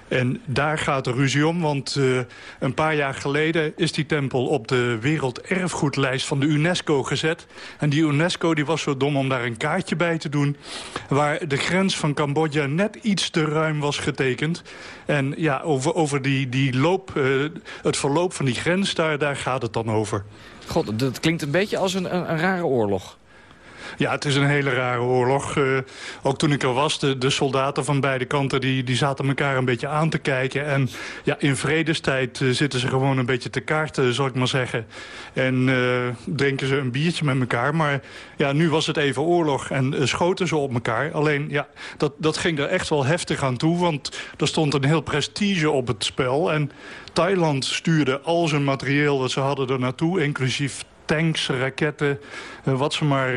En daar gaat de ruzie om, want uh, een paar jaar geleden is die tempel op de werelderfgoedlijst van de UNESCO gezet. En die UNESCO die was zo dom om daar een kaartje bij te doen... waar de grens van Cambodja net iets te ruim was getekend. En ja, over, over die, die loop, uh, het verloop van die grens, daar, daar gaat het dan over. God, dat klinkt een beetje als een, een, een rare oorlog. Ja, het is een hele rare oorlog. Uh, ook toen ik er was, de, de soldaten van beide kanten... Die, die zaten elkaar een beetje aan te kijken. En ja, in vredestijd uh, zitten ze gewoon een beetje te kaarten, zal ik maar zeggen. En uh, drinken ze een biertje met elkaar. Maar ja, nu was het even oorlog en schoten ze op elkaar. Alleen, ja, dat, dat ging er echt wel heftig aan toe. Want er stond een heel prestige op het spel. En Thailand stuurde al zijn materieel dat ze hadden er naartoe, inclusief tanks, raketten, wat ze maar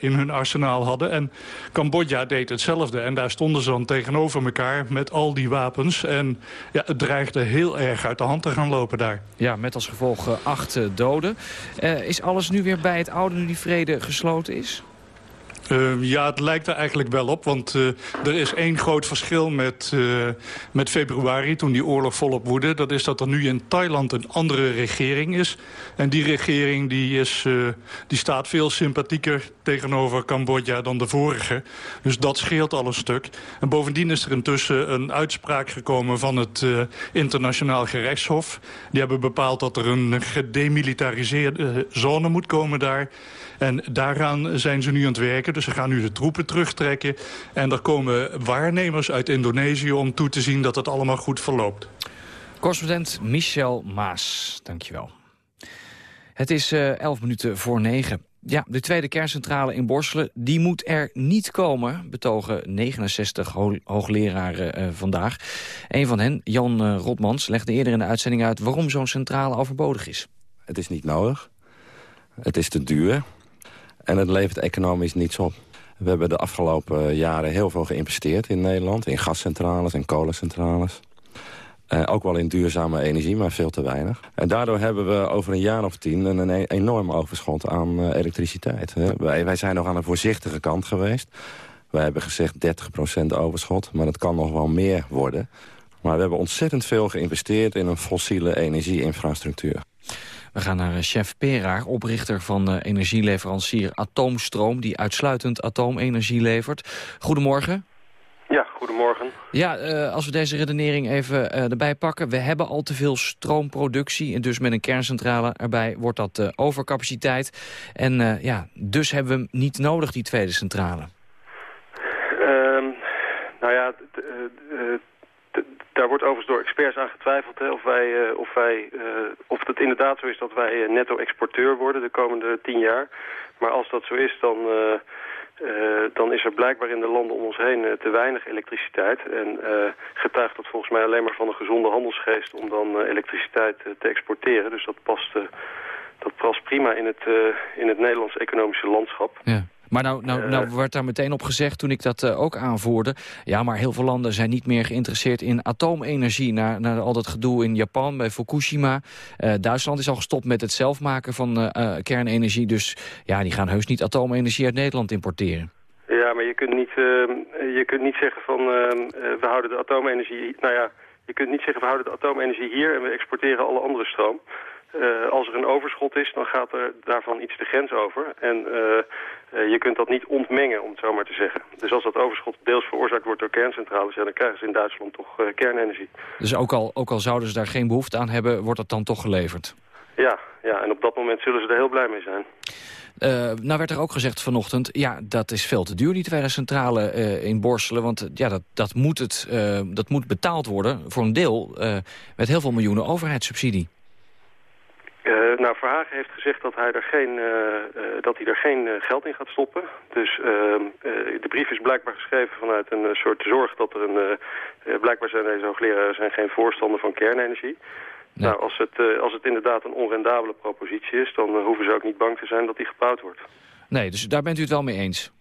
in hun arsenaal hadden. En Cambodja deed hetzelfde. En daar stonden ze dan tegenover elkaar met al die wapens. En ja, het dreigde heel erg uit de hand te gaan lopen daar. Ja, met als gevolg acht doden. is alles nu weer bij het oude nu die vrede gesloten is? Uh, ja, het lijkt er eigenlijk wel op. Want uh, er is één groot verschil met, uh, met februari, toen die oorlog volop woedde. Dat is dat er nu in Thailand een andere regering is. En die regering die is, die staat veel sympathieker tegenover Cambodja dan de vorige. Dus dat scheelt al een stuk. En bovendien is er intussen een uitspraak gekomen van het internationaal gerechtshof. Die hebben bepaald dat er een gedemilitariseerde zone moet komen daar. En daaraan zijn ze nu aan het werken. Dus ze gaan nu de troepen terugtrekken. En er komen waarnemers uit Indonesië om toe te zien dat het allemaal goed verloopt. Correspondent Michel Maas, dankjewel. Het is uh, 11 minuten voor 9. Ja, de tweede kerncentrale in Borselen, die moet er niet komen... betogen 69 hoogleraren uh, vandaag. Een van hen, Jan uh, Rotmans, legde eerder in de uitzending uit... waarom zo'n centrale overbodig is. Het is niet nodig. Het is te duur. En het levert economisch niets op. We hebben de afgelopen jaren heel veel geïnvesteerd in Nederland. In gascentrales en kolencentrales. Uh, ook wel in duurzame energie, maar veel te weinig. En daardoor hebben we over een jaar of tien een, een enorm overschot aan uh, elektriciteit. Hè. Wij, wij zijn nog aan de voorzichtige kant geweest. Wij hebben gezegd 30% overschot, maar dat kan nog wel meer worden. Maar we hebben ontzettend veel geïnvesteerd in een fossiele energieinfrastructuur. We gaan naar eh, chef Peraar, oprichter van de energieleverancier Atoomstroom... die uitsluitend atoomenergie levert. Goedemorgen. Ja, goedemorgen. Ja, uh, als we deze redenering even uh, erbij pakken. We hebben al te veel stroomproductie. En dus met een kerncentrale erbij wordt dat uh, overcapaciteit. En ja, dus hebben we niet nodig, die tweede centrale. Ehm, nou ja, daar wordt overigens door experts aan getwijfeld hè, of, wij, uh, of, wij, uh, of het inderdaad zo is dat wij uh, netto-exporteur worden de komende tien jaar. Maar als dat zo is, dan, dan is er blijkbaar in de landen om ons heen te weinig elektriciteit. En getuigt dat volgens mij alleen maar van een gezonde handelsgeest om dan elektriciteit te exporteren. Dus dat past, dat past prima in het, in het Nederlands economische landschap. Ja. Maar nou, nou, nou eh. werd daar meteen op gezegd toen ik dat uh, ook aanvoerde... ja, maar heel veel landen zijn niet meer geïnteresseerd in atoomenergie... na, na al dat gedoe in Japan bij Fukushima. Uh, Duitsland is al gestopt met het zelf maken van kernenergie. Dus ja, die gaan heus niet atoomenergie uit Nederland importeren. Ja, maar je kunt niet, je kunt niet zeggen van we houden de atoomenergie... Nou ja, je kunt niet zeggen we houden de atoomenergie hier en we exporteren alle andere stroom. Uh, als er een overschot is, dan gaat er daarvan iets de grens over. En uh, uh, je kunt dat niet ontmengen, om het zo maar te zeggen. Dus als dat overschot deels veroorzaakt wordt door kerncentrales... Ja, dan krijgen ze in Duitsland toch kernenergie. Dus ook al, ook al zouden ze daar geen behoefte aan hebben, wordt dat dan toch geleverd? Ja, ja, en op dat moment zullen ze er heel blij mee zijn. Uh, nou werd er ook gezegd vanochtend, ja, dat is veel te duur, die tweede centrale uh, in Borselen. Want ja, dat, dat, moet het, dat moet betaald worden, voor een deel, met heel veel miljoenen overheidssubsidie. Uh, nou, Verhagen heeft gezegd dat hij er geen, uh, uh, dat hij er geen geld in gaat stoppen. Dus ehm, de brief is blijkbaar geschreven vanuit een soort zorg dat er een... blijkbaar zijn deze hoogleraren zijn geen voorstander van kernenergie. Nee. Nou, als het, als het inderdaad een onrendabele propositie is... dan hoeven ze ook niet bang te zijn dat die gebouwd wordt. Nee, dus daar bent u het wel mee eens?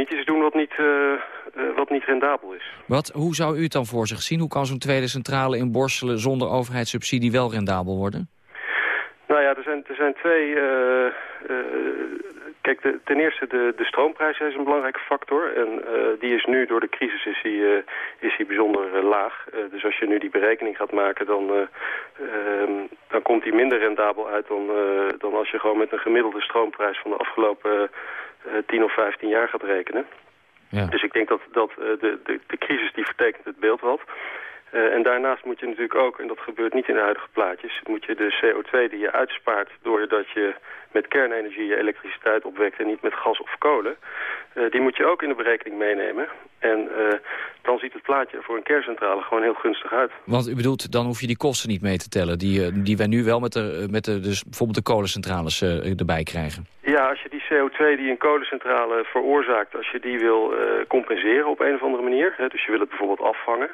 Niet iets doen wat niet, uh, wat niet rendabel is. Wat, hoe zou u het dan voor zich zien? Hoe kan zo'n tweede centrale in Borselen zonder overheidssubsidie wel rendabel worden? Nou ja, er zijn, er zijn twee... Uh, uh, kijk, de, ten eerste de, de stroomprijs is een belangrijke factor. En die is nu door de crisis is die, is die bijzonder laag. dus als je nu die berekening gaat maken, dan, ehm, dan komt die minder rendabel uit... Dan, dan als je gewoon met een gemiddelde stroomprijs van de afgelopen 10 of 15 jaar gaat rekenen. Ja. Dus ik denk dat, dat de, de, de crisis die vertekent het beeld wat. Uh, en daarnaast moet je natuurlijk ook, en dat gebeurt niet in de huidige plaatjes... moet je de CO2 die je uitspaart doordat je met kernenergie je elektriciteit opwekt... en niet met gas of kolen, uh, die moet je ook in de berekening meenemen. En dan ziet het plaatje voor een kerncentrale gewoon heel gunstig uit. Want u bedoelt, dan hoef je die kosten niet mee te tellen... die, die wij nu wel met, de, met de, dus bijvoorbeeld de kolencentrales erbij krijgen? Ja, als je die CO2 die een kolencentrale veroorzaakt, als je die wil compenseren op een of andere manier, hè, dus je wil het bijvoorbeeld afvangen,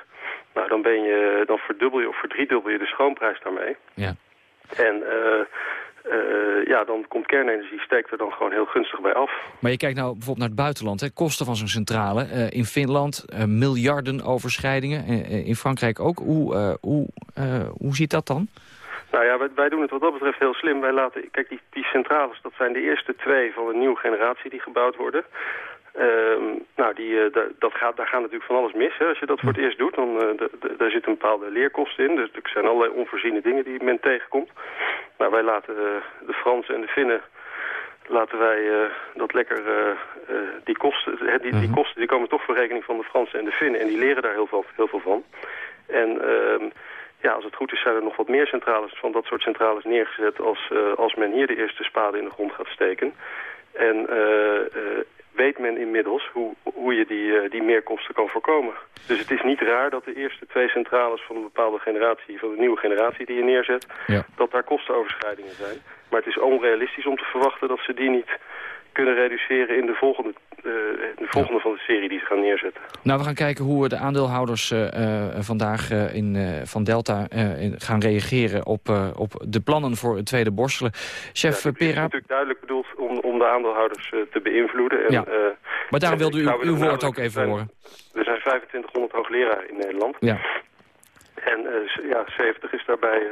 nou dan, ben je, dan verdubbel je of verdriedubbel je de schoonprijs daarmee. Ja. En ja, dan komt kernenergie, steekt er dan gewoon heel gunstig bij af. Maar je kijkt nou bijvoorbeeld naar het buitenland, hè? kosten van zo'n centrale. in Finland miljarden overschrijdingen, in Frankrijk ook. Hoe, hoe, hoe ziet dat dan? Nou ja, wij, wij, doen het wat dat betreft heel slim. Wij laten, kijk, die, die centrales, dat zijn de eerste twee van een nieuwe generatie die gebouwd worden. Ehm, nou, die, uh, dat gaat, daar gaat natuurlijk van alles mis. Hè. Als je dat voor het eerst doet, dan uh, daar zit een bepaalde leerkosten in. Dus er zijn allerlei onvoorziene dingen die men tegenkomt. Maar wij laten uh, de Fransen en de Finnen laten wij dat lekker, die, kosten, die, die mhm. kosten die komen toch voor rekening van de Fransen en de Finnen. En die leren daar heel veel, heel veel van. En ehm, ja, als het goed is zijn er nog wat meer centrales van dat soort centrales neergezet als, als men hier de eerste spade in de grond gaat steken. En weet men inmiddels hoe, hoe je die, uh, die meerkosten kan voorkomen. Dus het is niet raar dat de eerste twee centrales van een bepaalde generatie, van de nieuwe generatie die je neerzet, dat daar kostenoverschrijdingen zijn. Maar het is onrealistisch om te verwachten dat ze die niet kunnen reduceren in de volgende, uh, de volgende van de serie die ze gaan neerzetten. Nou, we gaan kijken hoe de aandeelhouders uh, vandaag in, van Delta gaan reageren op, op de plannen voor het tweede borstelen. Chef ja, Pera... Het is natuurlijk duidelijk bedoeld om, om de aandeelhouders te beïnvloeden. En, ja. maar daar wilde u uw woord ook even horen. Er zijn 2500 hoogleraren in Nederland. Ja. En ja, 70 is daarbij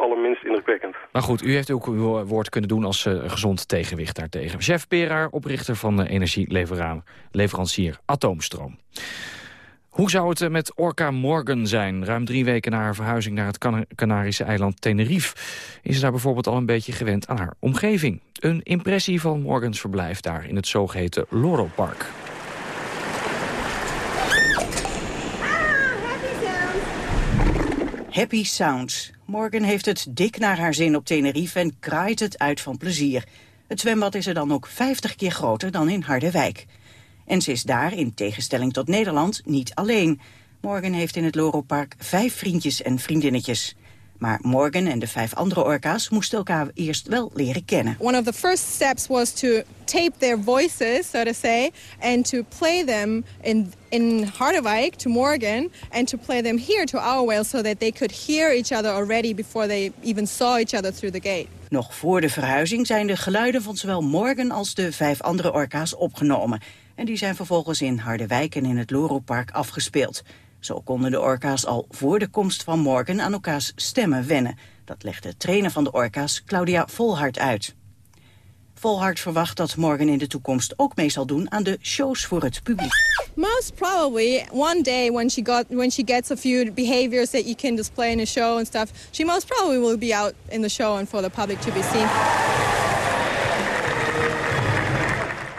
allerminst indrukwekkend. Maar goed, u heeft ook uw woord kunnen doen als uh, gezond tegenwicht daartegen. Chef Peraar, oprichter van de energieleverancier Atoomstroom. Hoe zou het eh, met Orca Morgan zijn? Ruim drie weken na haar verhuizing naar het Canarische eiland Tenerife... is ze daar bijvoorbeeld al een beetje gewend aan haar omgeving. Een impressie van Morgans verblijf daar in het zogeheten Laurel Park. Happy Sounds. Morgan heeft het dik naar haar zin op Tenerife en kraait het uit van plezier. Het zwembad is er dan ook 50 keer groter dan in Harderwijk. En ze is daar, in tegenstelling tot Nederland, niet alleen. Morgan heeft in het Loro-park vijf vriendjes en vriendinnetjes. Maar Morgan en de vijf andere orka's moesten elkaar eerst wel leren kennen. One of the first steps was to tape their voices, so to say, and to play them in in Harderwijk to Morgan and to play them here to our whales so that they could hear each other already before they even saw each other through the gate. Nog voor de verhuizing zijn de geluiden van zowel Morgan als de vijf andere orka's opgenomen. En die zijn vervolgens in Harderwijk en in het Loro-park afgespeeld. Zo konden de orka's al voor de komst van Morgan aan elkaars stemmen wennen. Dat legt de trainer van de orka's, Claudia Volhard, uit. Volhard verwacht dat Morgan in de toekomst ook mee zal doen aan de shows voor het publiek. Most probably one day when she got when she gets a few behaviors that you can display in a show and stuff, she most probably will be out in the show and for the public to be seen.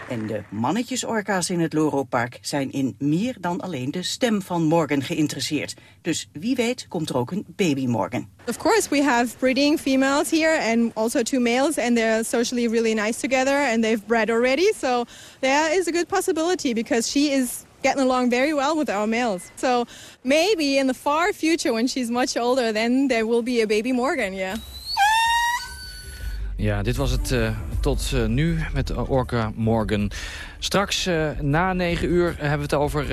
En de mannetjesorka's in het Loro-park zijn in meer dan alleen de stem van Morgan geïnteresseerd. Dus wie weet komt er ook een baby Morgan. Of course we have breeding females here and also two males and they're socially really nice together and they've bred already. So there is a good possibility because she is getting along very well with our males. So maybe in the far future when she's much older then there will be a baby Morgan, yeah. Ja, dit was het uh, tot uh, nu met Orca Morgan. Straks uh, na negen uur hebben we het over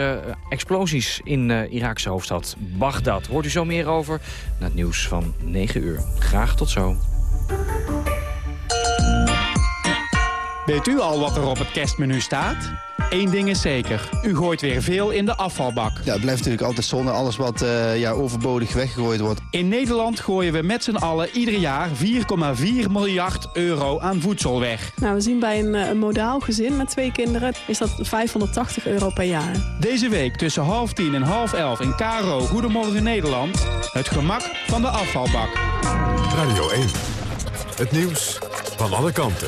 explosies in Iraakse hoofdstad Bagdad. Hoort u zo meer over na het nieuws van 9 uur. Graag tot zo. Weet u al wat er op het kerstmenu staat? Eén ding is zeker, u gooit weer veel in de afvalbak. Ja, het blijft natuurlijk altijd zonde, alles wat uh, ja, overbodig weggegooid wordt. In Nederland gooien we met z'n allen ieder jaar 4,4 miljard euro aan voedsel weg. Nou, we zien bij een, eh, een modaal gezin met twee kinderen is dat 580 euro per jaar. Deze week tussen half tien en half elf in Caro Goedemorgen Nederland... het gemak van de afvalbak. Radio 1, het nieuws van alle kanten.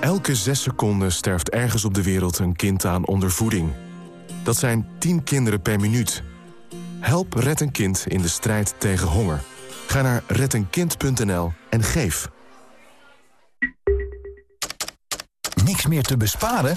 Elke zes seconden sterft ergens op de wereld een kind aan ondervoeding. Dat zijn 10 kinderen per minuut. Help Red een Kind in de strijd tegen honger. Ga naar rettenkind.nl en geef. Niks meer te besparen?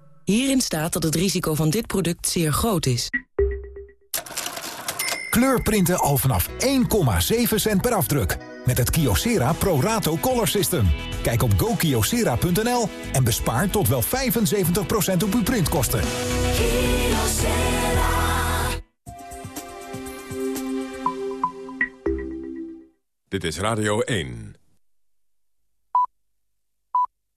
Hierin staat dat het risico van dit product zeer groot is. Kleurprinten al vanaf 1,7 cent per afdruk. Met het Kyocera Pro Rato Color System. Kijk op gokyocera.nl en bespaar tot wel 75% op uw printkosten. Dit is Radio 1.